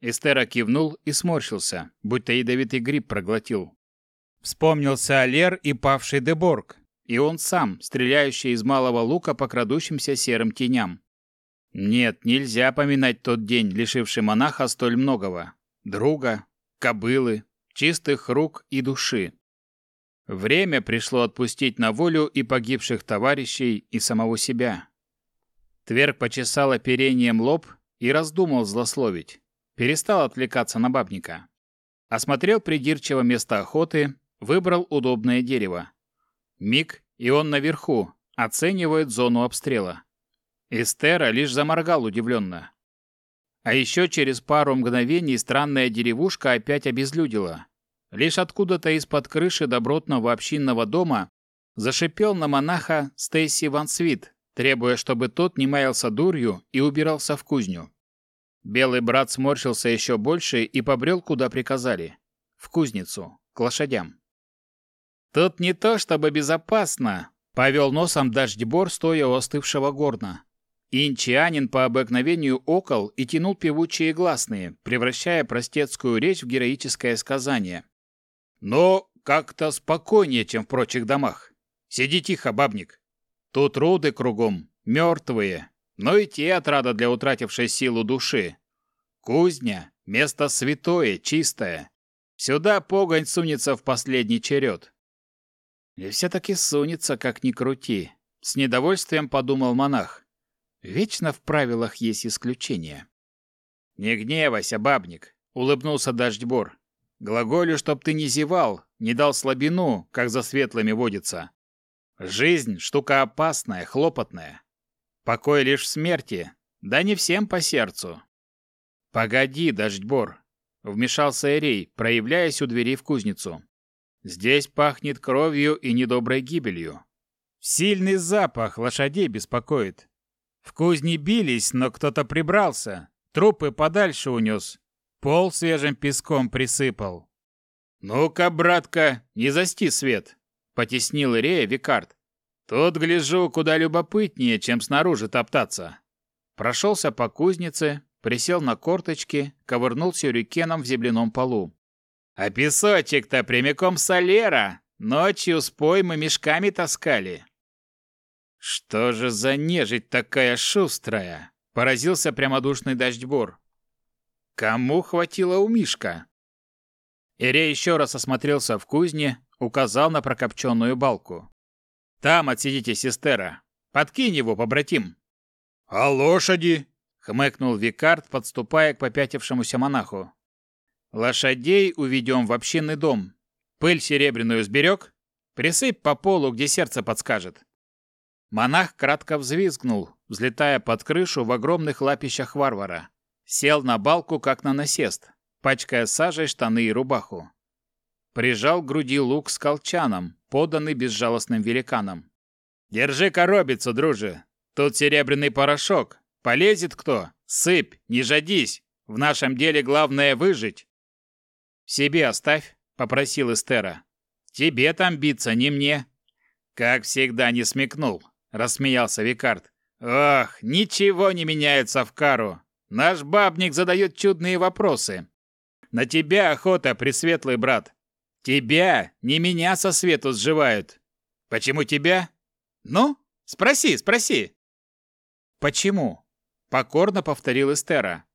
Эстера кивнул и сморщился, будто ядовитый гриб проглотил. Вспомнился Алер и павший Деборг, и он сам, стреляющий из малого лука по крадущимся серым теням. Нет, нельзя поминать тот день, лишивший монаха столь многого. Друга, кобылы, чистых рук и души. Время пришло отпустить на волю и погибших товарищей, и самого себя. Тверк почесал оперением лоб и раздумал злословить. Перестал отвлекаться на бабника. Осмотрел придирчиво место охоты, выбрал удобное дерево. Миг, и он наверху, оценивает зону обстрела. Эстера лишь заморгал удивленно. А еще через пару мгновений странная деревушка опять обезлюдила. Лишь откуда-то из-под крыши добротного общинного дома зашипел на монаха Стейси Ван Свит, требуя, чтобы тот не маялся дурью и убирался в кузню. Белый брат сморщился еще больше и побрел, куда приказали. В кузницу, к лошадям. «Тут не то чтобы безопасно», — повел носом дождьбор, стоя у остывшего горна. Инчианин по обыкновению окол и тянул певучие гласные, превращая простецкую речь в героическое сказание. «Но как-то спокойнее, чем в прочих домах. Сиди тихо, бабник. Тут руды кругом, мертвые, но и те отрада для утратившей силу души. Кузня — место святое, чистое. Сюда погонь сунется в последний черед». «И все-таки сунется, как ни крути», — с недовольствием подумал монах. Вечно в правилах есть исключения. «Не гневайся, бабник», — улыбнулся Дождьбор. «Глаголю, чтоб ты не зевал, не дал слабину, как за светлыми водится. Жизнь — штука опасная, хлопотная. Покой лишь в смерти, да не всем по сердцу». «Погоди, Дождьбор», — вмешался Эрей, проявляясь у двери в кузницу. «Здесь пахнет кровью и недоброй гибелью. Сильный запах лошадей беспокоит. В кузне бились, но кто-то прибрался. Трупы подальше унес. Пол свежим песком присыпал. «Ну-ка, братка, не засти свет!» — потеснил Ирея Викард. «Тут, гляжу, куда любопытнее, чем снаружи топтаться». Прошелся по кузнице, присел на корточки, ковырнул сюрикеном в земляном полу. «А песочек-то прямиком солера! Ночью с поймы мешками таскали!» «Что же за нежить такая шустрая?» – поразился прямодушный дождьбор. «Кому хватило у Мишка?» Ирей еще раз осмотрелся в кузне, указал на прокопченную балку. «Там отсидите сестера. Подкинь его, побратим». «А лошади?» — хмыкнул Викард, подступая к попятившемуся монаху. «Лошадей уведем в общинный дом. Пыль серебряную сберег? Присыпь по полу, где сердце подскажет. Монах кратко взвизгнул, взлетая под крышу в огромных лапищах варвара. Сел на балку, как на насест, пачкая сажей штаны и рубаху. Прижал к груди лук с колчаном, поданный безжалостным великаном. «Держи коробицу, друже! Тут серебряный порошок. Полезет кто? Сыпь, не жадись! В нашем деле главное выжить!» «Себе оставь», — попросил Эстера. «Тебе там биться, не мне». Как всегда не смекнул рассмеялся Викард. Ох, ничего не меняется в кару. Наш бабник задает чудные вопросы. На тебя охота, пресветлый брат. Тебя, не меня со свету сживают. Почему тебя? Ну, спроси, спроси. Почему? Покорно повторил Эстера.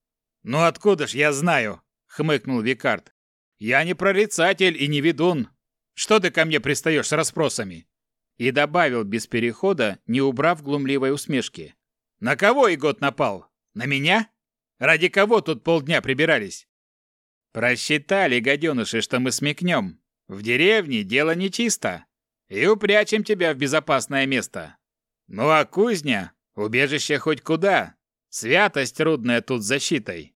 Ну откуда ж я знаю? Хмыкнул Викард. Я не прорицатель и не ведун. Что ты ко мне пристаешь с расспросами? И добавил без перехода, не убрав глумливой усмешки. «На кого Игот напал? На меня? Ради кого тут полдня прибирались?» «Просчитали, гаденыши, что мы смекнем. В деревне дело нечисто. И упрячем тебя в безопасное место. Ну а кузня — убежище хоть куда. Святость трудная тут защитой.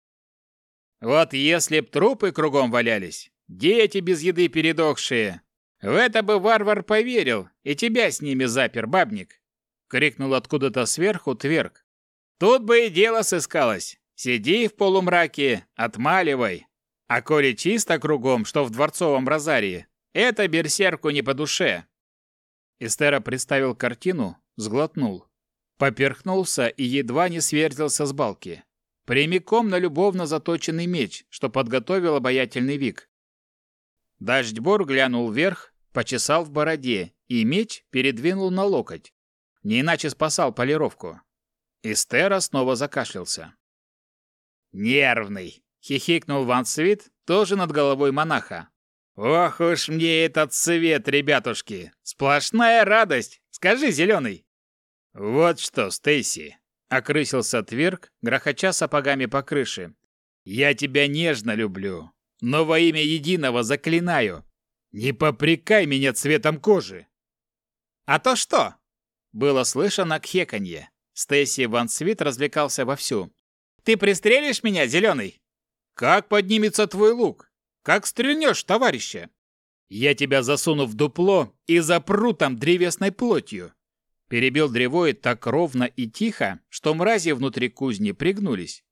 Вот если б трупы кругом валялись, дети без еды передохшие, в это бы варвар поверил, и тебя с ними запер, бабник!» — крикнул откуда-то сверху Тверк. «Тут бы и дело сыскалось. Сиди в полумраке, отмаливай. А коли чисто кругом, что в дворцовом розарии, это берсерку не по душе». Эстера представил картину, сглотнул. Поперхнулся и едва не сверзился с балки. прямиком на любовно заточенный меч, что подготовил обаятельный Вик. Дождьбор глянул вверх, почесал в бороде, и меч передвинул на локоть. Не иначе спасал полировку. Истера снова закашлялся. «Нервный!» — хихикнул Ван Свит, тоже над головой монаха. «Ох уж мне этот цвет, ребятушки! Сплошная радость! Скажи, зеленый!» «Вот что, Стейси!» — окрысился Тверк, грохоча сапогами по крыше. «Я тебя нежно люблю, но во имя единого заклинаю, не попрекай меня цветом кожи!» «А то что?» — было слышно кхеканье. Стейси Ван Свит развлекался вовсю. «Ты пристрелишь меня, зеленый?» «Как поднимется твой лук? Как стрельнешь, товарища? Я тебя засуну в дупло и запру там древесной плотью. Перебил древоид так ровно и тихо, что мрази внутри кузни пригнулись.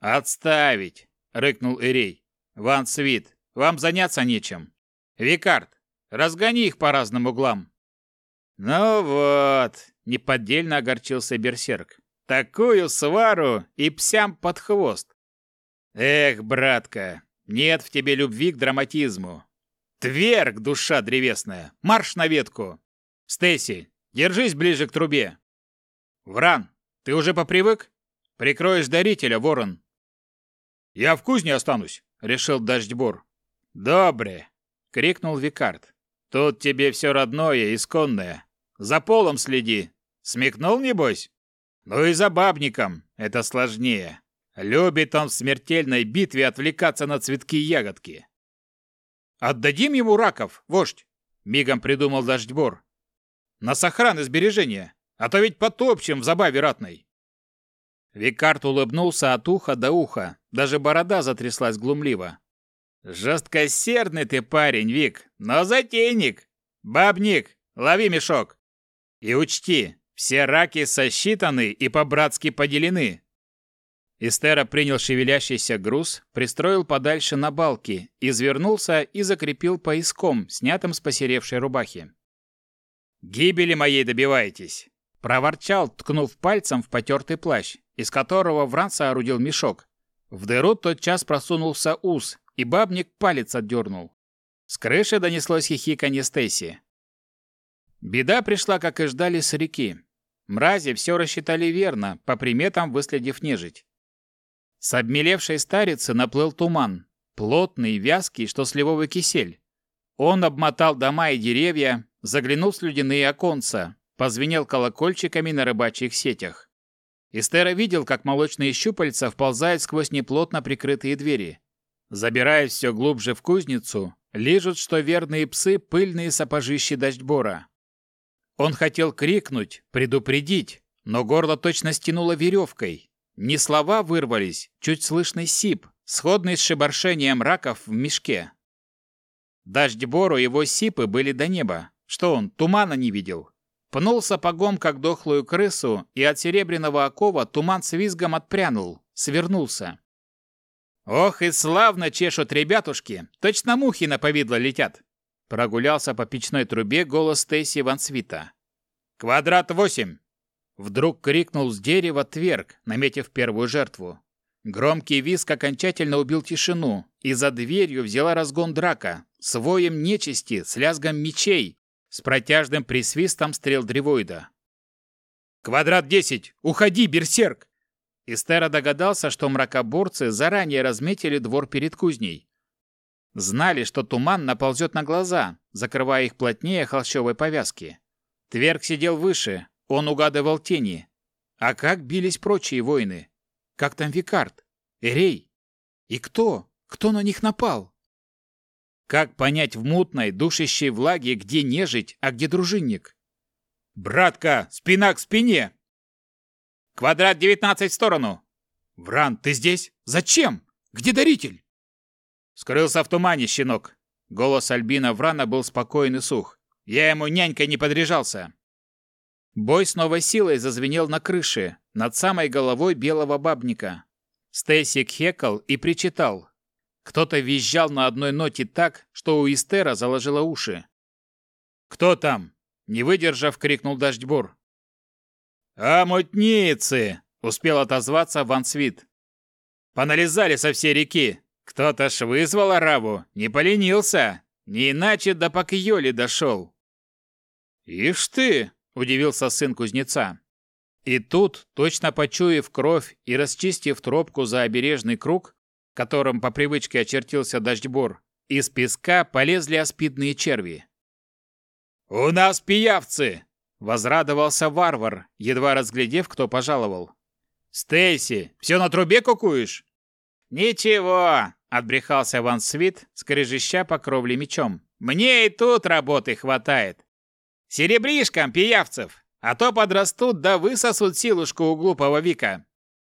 «Отставить!» — рыкнул Эрей. «Ван Свит, вам заняться нечем. Викард, разгони их по разным углам». «Ну вот!» — неподдельно огорчился Берсерк. «Такую свару и псям под хвост!» «Эх, братка, нет в тебе любви к драматизму. Тверг, душа древесная, марш на ветку. Стейси, держись ближе к трубе. Вран, ты уже попривык? Прикроешь дарителя, ворон. Я в кузне останусь, решил Дождьбор. Добре, крикнул Викард. Тут тебе все родное, исконное. За полом следи. Смекнул, небось? Ну и за бабником. Это сложнее. Любит он в смертельной битве отвлекаться на цветки и ягодки. «Отдадим ему раков, вождь!» — мигом придумал Дождьбор. «На сохран и сбережения, а то ведь потопчем в забаве ратной!» Викарт улыбнулся от уха до уха, даже борода затряслась глумливо. «Жесткосердный ты парень, Вик, но затейник! Бабник, лови мешок! И учти, все раки сосчитаны и по-братски поделены, Истера принял шевелящийся груз, пристроил подальше на балки, извернулся и закрепил пояском, снятым с посеревшей рубахи. «Гибели моей добиваетесь!» — проворчал, ткнув пальцем в потертый плащ, из которого Вран соорудил мешок. В дыру тотчас просунулся ус, и бабник палец отдернул. С крыши донеслось хихиканье Стейси. Беда пришла, как и ждали с реки. Мрази все рассчитали верно, по приметам выследив нежить. С обмелевшей старицы наплыл туман, плотный, вязкий, что сливовый кисель. Он обмотал дома и деревья, заглянул в слюдяные оконца, позвенел колокольчиками на рыбачьих сетях. Истера видел, как молочные щупальца вползают сквозь неплотно прикрытые двери. Забираясь все глубже в кузницу, лижут, что верные псы, пыльные сапожищи дождьбора. Он хотел крикнуть, предупредить, но горло точно стянуло веревкой, не слова вырвались, чуть слышный сип, сходный с шебаршением раков в мешке. Дождь-бору его сипы были до неба. Что он, тумана не видел? Пнул сапогом, как дохлую крысу, и от серебряного окова туман с визгом отпрянул, свернулся. «Ох и славно чешут ребятушки! Точно мухи на повидло летят!» Прогулялся по печной трубе голос Стейси Вансвита. «Квадрат восемь!» Вдруг крикнул с дерева Тверк, наметив первую жертву. Громкий визг окончательно убил тишину, и за дверью взяла разгон драка, с воем нечисти, с лязгом мечей, с протяжным присвистом стрел древоида. «Квадрат десять! Уходи, берсерк!» Истера догадался, что мракоборцы заранее разметили двор перед кузней. Знали, что туман наползет на глаза, закрывая их плотнее холщовой повязки. Тверк сидел выше, он угадывал тени. А как бились прочие воины? Как там Викард? Эрей? И кто? Кто на них напал? Как понять в мутной, душащей влаге, где нежить, а где дружинник? «Братка, спина к спине!» «Квадрат девятнадцать в сторону!» «Вран, ты здесь? Зачем? Где даритель?» Скрылся в тумане, щенок. Голос Альбина Врана был спокоен и сух. Я ему нянькой не подряжался. Бой с новой силой зазвенел на крыше, над самой головой белого бабника. Стейси кхекал и причитал. Кто-то визжал на одной ноте так, что у Истера заложило уши. «Кто там?» — не выдержав, крикнул Дождьбур. «А мутницы!» — успел отозваться Ван Свит. Поналезали со всей реки. Кто-то ж вызвал араву, не поленился. Не иначе до Пакьёли дошел. «Ишь ты!» – удивился сын кузнеца. И тут, точно почуяв кровь и расчистив тропку за обережный круг, которым по привычке очертился дождьбор, из песка полезли аспидные черви. «У нас пиявцы!» – возрадовался варвар, едва разглядев, кто пожаловал. «Стейси, все на трубе кукуешь?» «Ничего!» – отбрехался Ван Свит, скрежеща по кровле мечом. «Мне и тут работы хватает. Серебришкам, пиявцев, а то подрастут да высосут силушку у глупого Вика.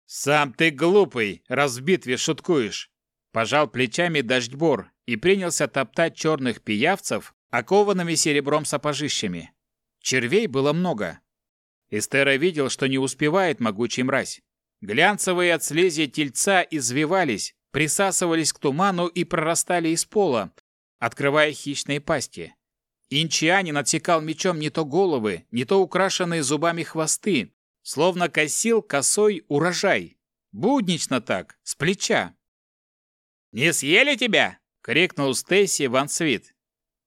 Сам ты глупый, раз в битве шуткуешь. Пожал плечами дождьбор и принялся топтать черных пиявцев окованными серебром сапожищами. Червей было много. Эстера видел, что не успевает могучий мразь. Глянцевые от слези тельца извивались, присасывались к туману и прорастали из пола, открывая хищные пасти. Инчианин отсекал мечом не то головы, не то украшенные зубами хвосты, словно косил косой урожай. Буднично так, с плеча. «Не съели тебя?» — крикнул Стейси Ван Свит.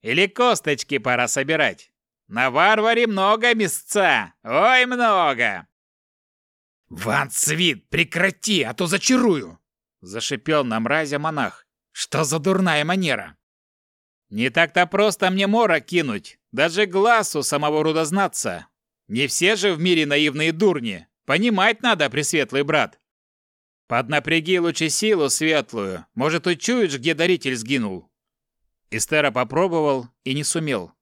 «Или косточки пора собирать? На варваре много мясца, ой, много!» «Ван Свит, прекрати, а то зачарую!» — зашипел на мразя монах. «Что за дурная манера?» Не так-то просто мне мора кинуть, даже глазу самого рудознаться. Не все же в мире наивные дурни. Понимать надо, пресветлый брат. Поднапряги лучше силу светлую. Может, учуешь, где даритель сгинул. Истера попробовал и не сумел.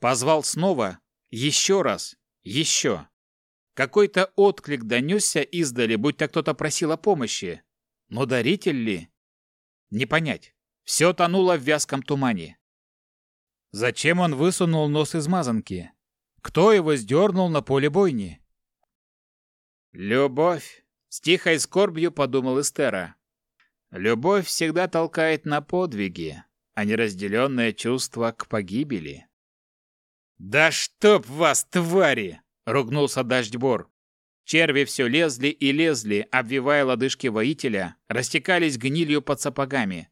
Позвал снова, еще раз, еще. Какой-то отклик донесся издали, будто кто-то просил о помощи. Но даритель ли? Не понять. Все тонуло в вязком тумане. Зачем он высунул нос из мазанки? Кто его сдернул на поле бойни? «Любовь!» — с тихой скорбью подумал Эстера. «Любовь всегда толкает на подвиги, а не разделенное чувство к погибели». «Да чтоб вас, твари!» — ругнулся Дождьбор. Черви все лезли и лезли, обвивая лодыжки воителя, растекались гнилью под сапогами.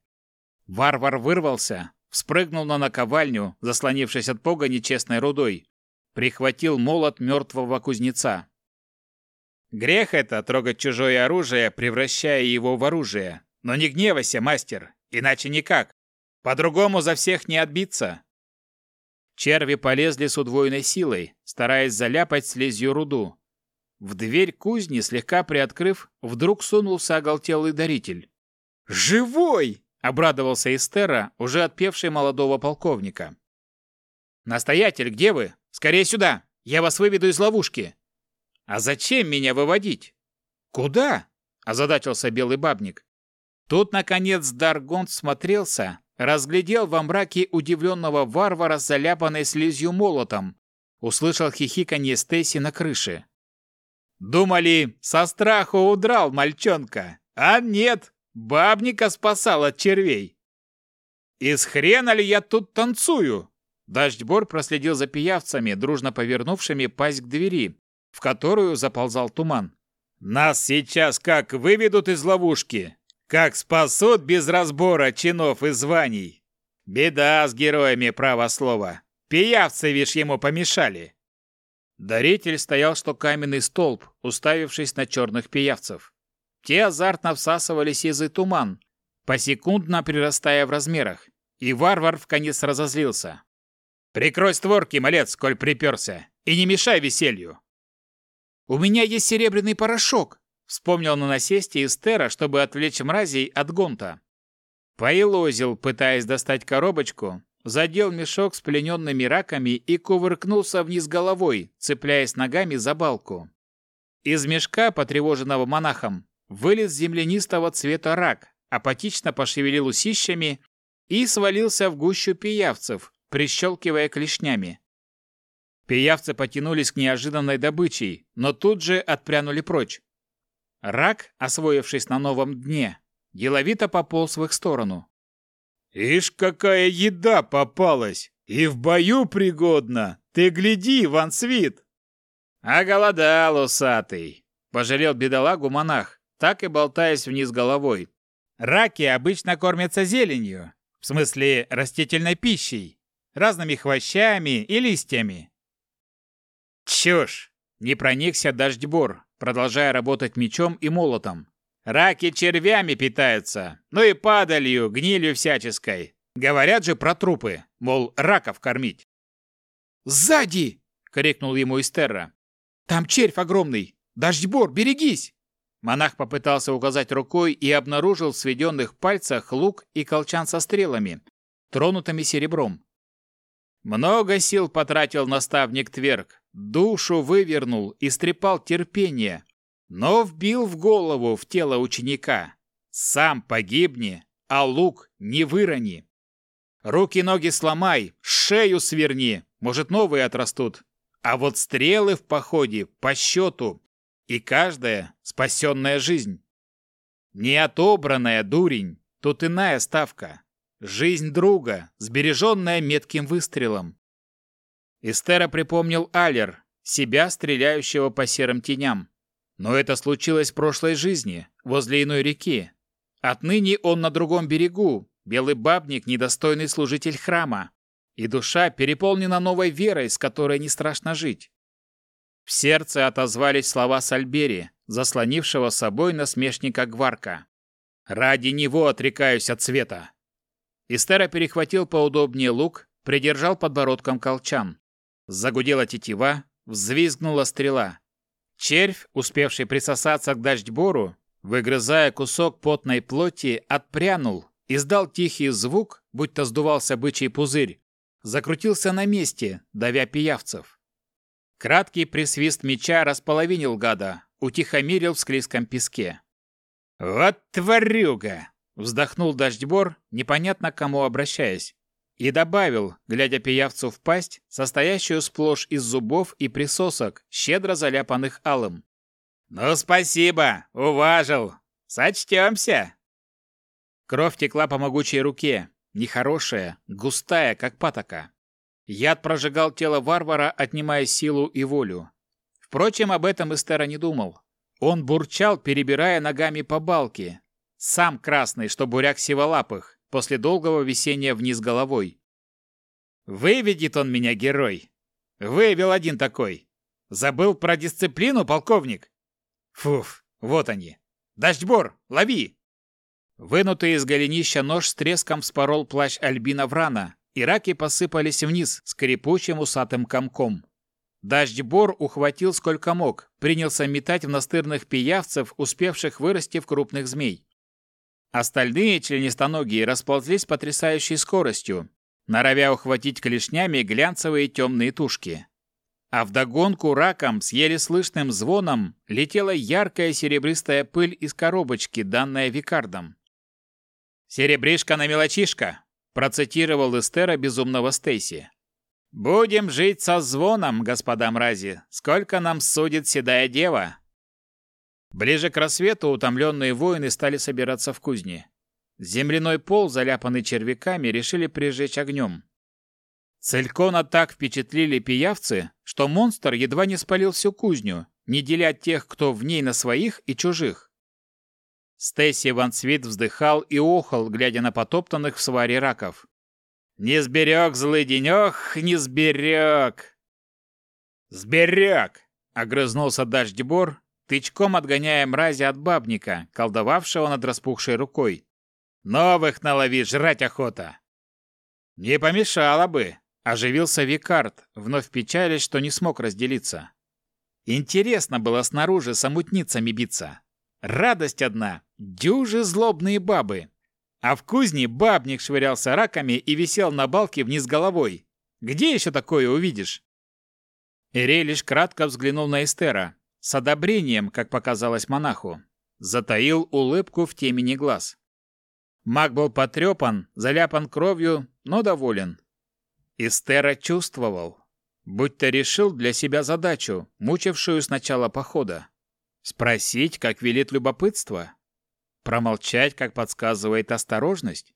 Варвар вырвался, Спрыгнул на наковальню, заслонившись от погони честной рудой. Прихватил молот мертвого кузнеца. Грех это трогать чужое оружие, превращая его в оружие. Но не гневайся, мастер, иначе никак. По-другому за всех не отбиться. Черви полезли с удвоенной силой, стараясь заляпать слизью руду. В дверь кузни, слегка приоткрыв, вдруг сунулся оголтелый даритель. «Живой!» Обрадовался Эстера, уже отпевший молодого полковника. «Настоятель, где вы? Скорее сюда! Я вас выведу из ловушки!» «А зачем меня выводить?» «Куда?» – озадачился белый бабник. Тут, наконец, Даргонт смотрелся, разглядел во мраке удивленного варвара с заляпанной слизью молотом, услышал хихиканье Стейси на крыше. «Думали, со страху удрал мальчонка, а нет, Бабника спасал от червей. Из хрена ли я тут танцую? Дождьбор проследил за пиявцами, дружно повернувшими пасть к двери, в которую заползал туман. Нас сейчас как выведут из ловушки, как спасут без разбора чинов и званий. Беда с героями право слова. Пиявцы, вишь, ему помешали. Даритель стоял, что каменный столб, уставившись на черных пиявцев. Те азартно всасывали сизый туман, посекундно прирастая в размерах, и варвар в конец разозлился. «Прикрой створки, малец, коль приперся, и не мешай веселью!» «У меня есть серебряный порошок!» Вспомнил на насесте Эстера, чтобы отвлечь мразей от гонта. Поилозил, пытаясь достать коробочку, задел мешок с плененными раками и кувыркнулся вниз головой, цепляясь ногами за балку. Из мешка, потревоженного монахом, вылез землянистого цвета рак, апатично пошевелил усищами и свалился в гущу пиявцев, прищелкивая клешнями. Пиявцы потянулись к неожиданной добычей, но тут же отпрянули прочь. Рак, освоившись на новом дне, деловито пополз в их сторону. «Ишь, какая еда попалась! И в бою пригодна! Ты гляди, Иван Свит!» «Оголодал, усатый!» — пожалел бедолагу монах, так и болтаясь вниз головой. Раки обычно кормятся зеленью, в смысле растительной пищей, разными хвощами и листьями. Чушь! Не проникся дождьбор, продолжая работать мечом и молотом. Раки червями питаются, ну и падалью, гнилью всяческой. Говорят же про трупы, мол, раков кормить. «Сзади!» — крикнул ему Истерра. «Там червь огромный! Дождьбор, берегись!» Монах попытался указать рукой и обнаружил в сведенных пальцах лук и колчан со стрелами, тронутыми серебром. Много сил потратил наставник Тверк, душу вывернул, и истрепал терпение, но вбил в голову в тело ученика. Сам погибни, а лук не вырони. Руки-ноги сломай, шею сверни, может, новые отрастут. А вот стрелы в походе по счету, и каждая спасенная жизнь. Не отобранная, дурень, тут иная ставка. Жизнь друга, сбереженная метким выстрелом. Эстера припомнил Алер, себя, стреляющего по серым теням. Но это случилось в прошлой жизни, возле иной реки. Отныне он на другом берегу, белый бабник, недостойный служитель храма. И душа переполнена новой верой, с которой не страшно жить. В сердце отозвались слова Сальбери, заслонившего собой насмешника Гварка. «Ради него отрекаюсь от света!» Истера перехватил поудобнее лук, придержал подбородком колчан. Загудела тетива, взвизгнула стрела. Червь, успевший присосаться к дождьбору, выгрызая кусок потной плоти, отпрянул, издал тихий звук, будто сдувался бычий пузырь, закрутился на месте, давя пиявцев. Краткий присвист меча располовинил гада, утихомирил в склизком песке. «Вот тварюга!» — вздохнул дождьбор, непонятно к кому обращаясь, и добавил, глядя пиявцу в пасть, состоящую сплошь из зубов и присосок, щедро заляпанных алым. «Ну, спасибо, уважил. Сочтемся!» Кровь текла по могучей руке, нехорошая, густая, как патока. Яд прожигал тело варвара, отнимая силу и волю. Впрочем, об этом Эстера не думал. Он бурчал, перебирая ногами по балке. Сам красный, что буряк сиволапых после долгого висения вниз головой. «Выведет он меня, герой! Вывел один такой! Забыл про дисциплину, полковник? Фуф, вот они! Дождьбор, лови!» Вынутый из голенища нож с треском вспорол плащ Альбина Врана, и раки посыпались вниз скрипучим усатым комком. Дождьбор ухватил сколько мог, принялся метать в настырных пиявцев, успевших вырасти в крупных змей. Остальные членистоногие расползлись потрясающей скоростью, норовя ухватить клешнями глянцевые темные тушки. А вдогонку раком с еле слышным звоном летела яркая серебристая пыль из коробочки, данная Викардом. «Серебришка на мелочишка», – процитировал Эстера безумного Стейси. «Будем жить со звоном, господа мрази, сколько нам судит седая дева». Ближе к рассвету утомленные воины стали собираться в кузне. Земляной пол, заляпанный червяками, решили прижечь огнем. Целькона так впечатлили пиявцы, что монстр едва не спалил всю кузню, не деля тех, кто в ней на своих и чужих. Стесси Ван Свит вздыхал и охал, глядя на потоптанных в сваре раков. «Не сберег, злый денек, не сберег!» «Сберег!» — огрызнулся Дождьбор, тычком отгоняя мрази от бабника, колдовавшего над распухшей рукой. «Новых налови, жрать охота!» «Не помешало бы!» – оживился Викард, вновь печалясь, что не смог разделиться. Интересно было снаружи с амутницами биться. Радость одна – дюжи злобные бабы. А в кузне бабник швырялся раками и висел на балке вниз головой. Где еще такое увидишь? Ирей лишь кратко взглянул на Эстера, с одобрением, как показалось монаху, затаил улыбку в темени глаз. Маг был потрепан, заляпан кровью, но доволен. Истера чувствовал, будто решил для себя задачу, мучившую с начала похода. Спросить, как велит любопытство? Промолчать, как подсказывает осторожность?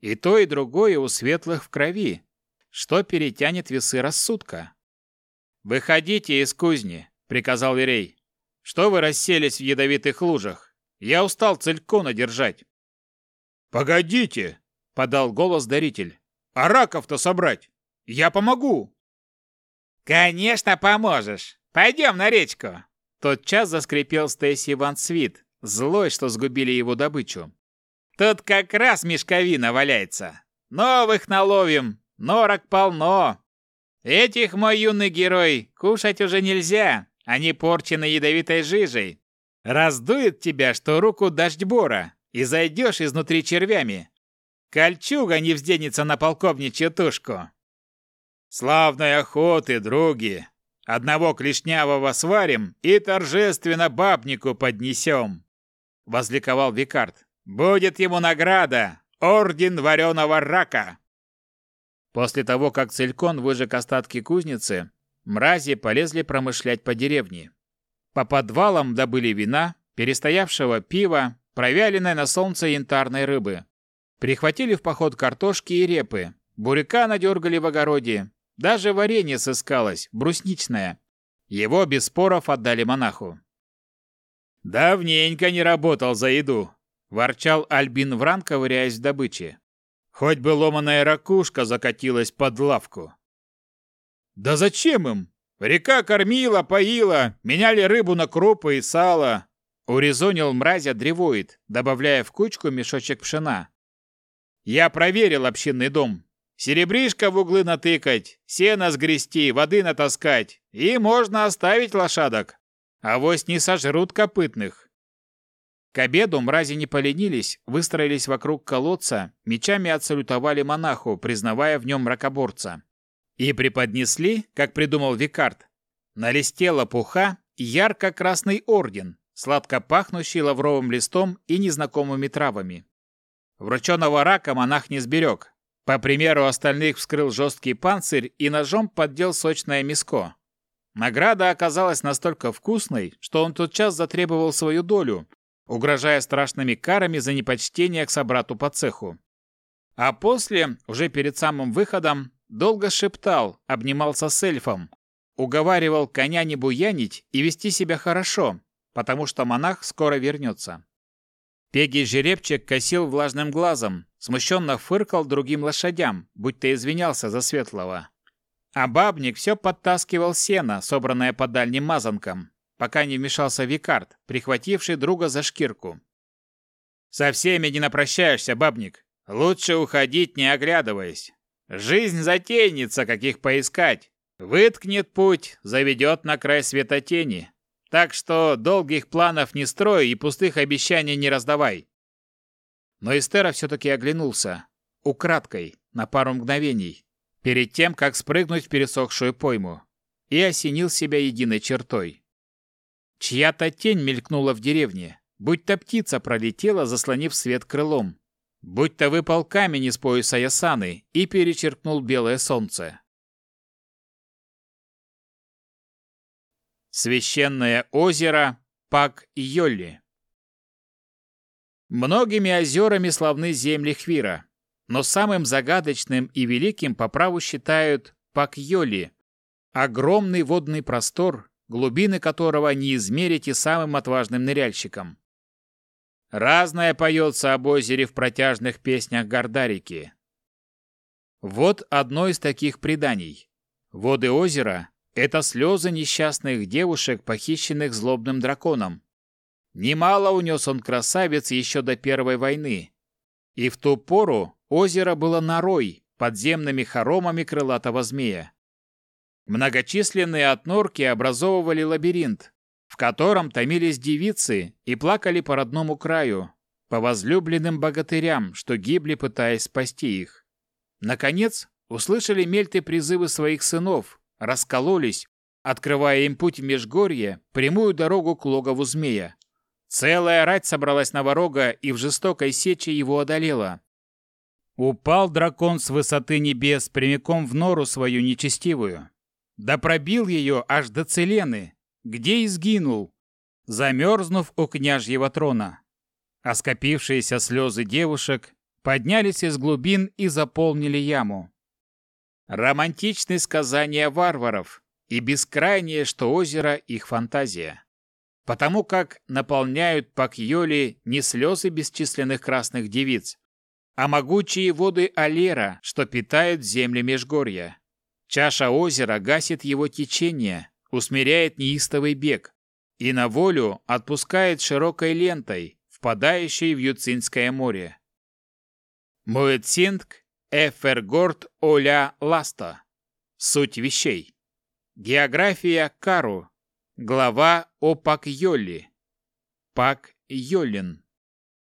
И то, и другое у светлых в крови, что перетянет весы рассудка. «Выходите из кузни», приказал Верей. «Что вы расселись в ядовитых лужах? Я устал целькона держать. «Погодите!» — подал голос даритель. «А раков-то собрать? Я помогу!» «Конечно поможешь! Пойдем на речку!» Тот час заскрипел Стейси Ван Свит, злой, что сгубили его добычу. «Тут как раз мешковина валяется. Новых наловим, норок полно. Этих, мой юный герой, кушать уже нельзя, они порчены ядовитой жижей. Раздует тебя, что руку дождьбора, и зайдешь изнутри червями. Кольчуга не взденется на полковничью тушку. Славной охоты, други! Одного клешнявого сварим и торжественно бабнику поднесем!» Возликовал Викард. «Будет ему награда! Орден вареного рака!» После того, как Целькон выжег остатки кузницы, мрази полезли промышлять по деревне. По подвалам добыли вина, перестоявшего пива, провяленной на солнце янтарной рыбы. Прихватили в поход картошки и репы, буряка надергали в огороде, даже варенье сыскалось, брусничное. Его без споров отдали монаху. «Давненько не работал за еду», – ворчал Альбин Вран, ковыряясь в добыче. «Хоть бы ломаная ракушка закатилась под лавку». «Да зачем им? Река кормила, поила, меняли рыбу на крупы и сало», – урезонил мразя древоид, добавляя в кучку мешочек пшена. «Я проверил общинный дом. Серебришко в углы натыкать, сено сгрести, воды натаскать, и можно оставить лошадок. А вось не сожрут копытных. К обеду мрази не поленились, выстроились вокруг колодца, мечами отсалютовали монаху, признавая в нем мракоборца. И преподнесли, как придумал Викард, на листе лопуха ярко-красный орден, сладко пахнущий лавровым листом и незнакомыми травами. Врученного рака монах не сберег, по примеру остальных вскрыл жесткий панцирь и ножом поддел сочное мяско. Награда оказалась настолько вкусной, что он тотчас затребовал свою долю, угрожая страшными карами за непочтение к собрату по цеху. А после, уже перед самым выходом, долго шептал, обнимался с эльфом, уговаривал коня не буянить и вести себя хорошо, потому что монах скоро вернется. Пегий жеребчик косил влажным глазом, смущенно фыркал другим лошадям, будто извинялся за светлого. А бабник все подтаскивал сено, собранное по дальним мазанкам, пока не вмешался Викард, прихвативший друга за шкирку. «Со всеми не напрощаешься, бабник. Лучше уходить, не оглядываясь. Жизнь затейница, каких поискать. Выткнет путь, заведет на край светотени. Так что долгих планов не строй и пустых обещаний не раздавай. Но Эстера все-таки оглянулся. Украдкой, на пару мгновений. Перед тем, как спрыгнуть в пересохшую пойму. И осенил себя единой чертой. Чья-то тень мелькнула в деревне. Будь-то птица пролетела, заслонив свет крылом. Будь-то выпал камень из пояса Ясаны и перечеркнул белое солнце. Священное озеро Пак-Йолли. Многими озерами славны земли Хвира, но самым загадочным и великим по праву считают Пак-Йолли, огромный водный простор, глубины которого не измерить и самым отважным ныряльщикам. Разное поется об озере в протяжных песнях Гордарики. Вот одно из таких преданий. Воды озера это слезы несчастных девушек, похищенных злобным драконом. Немало унес он красавец еще до Первой войны. И в ту пору озеро было норой, подземными хоромами крылатого змея. Многочисленные отнорки образовывали лабиринт, котором томились девицы и плакали по родному краю, по возлюбленным богатырям, что гибли, пытаясь спасти их. Наконец, услышали мельты призывы своих сынов, раскололись, открывая им путь в Межгорье, прямую дорогу к логову змея. Целая рать собралась на ворога и в жестокой сече его одолела. Упал дракон с высоты небес прямиком в нору свою нечестивую. Да пробил ее аж до Целены, где и сгинул, замерзнув у княжьего трона. А скопившиеся слезы девушек поднялись из глубин и заполнили яму. Романтичные сказания варваров и бескрайнее, что озеро их фантазия. потому как наполняют Пакьоли не слезы бесчисленных красных девиц, а могучие воды Алера, что питают земли Межгорья. Чаша озера гасит его течение, усмиряет неистовый бег и на волю отпускает широкой лентой, впадающей в Юцинское море. Муэцинг Эфергорд Оля Ласта. Суть вещей. География Кару. Глава о Пак-Йолли. Пак-Йолин.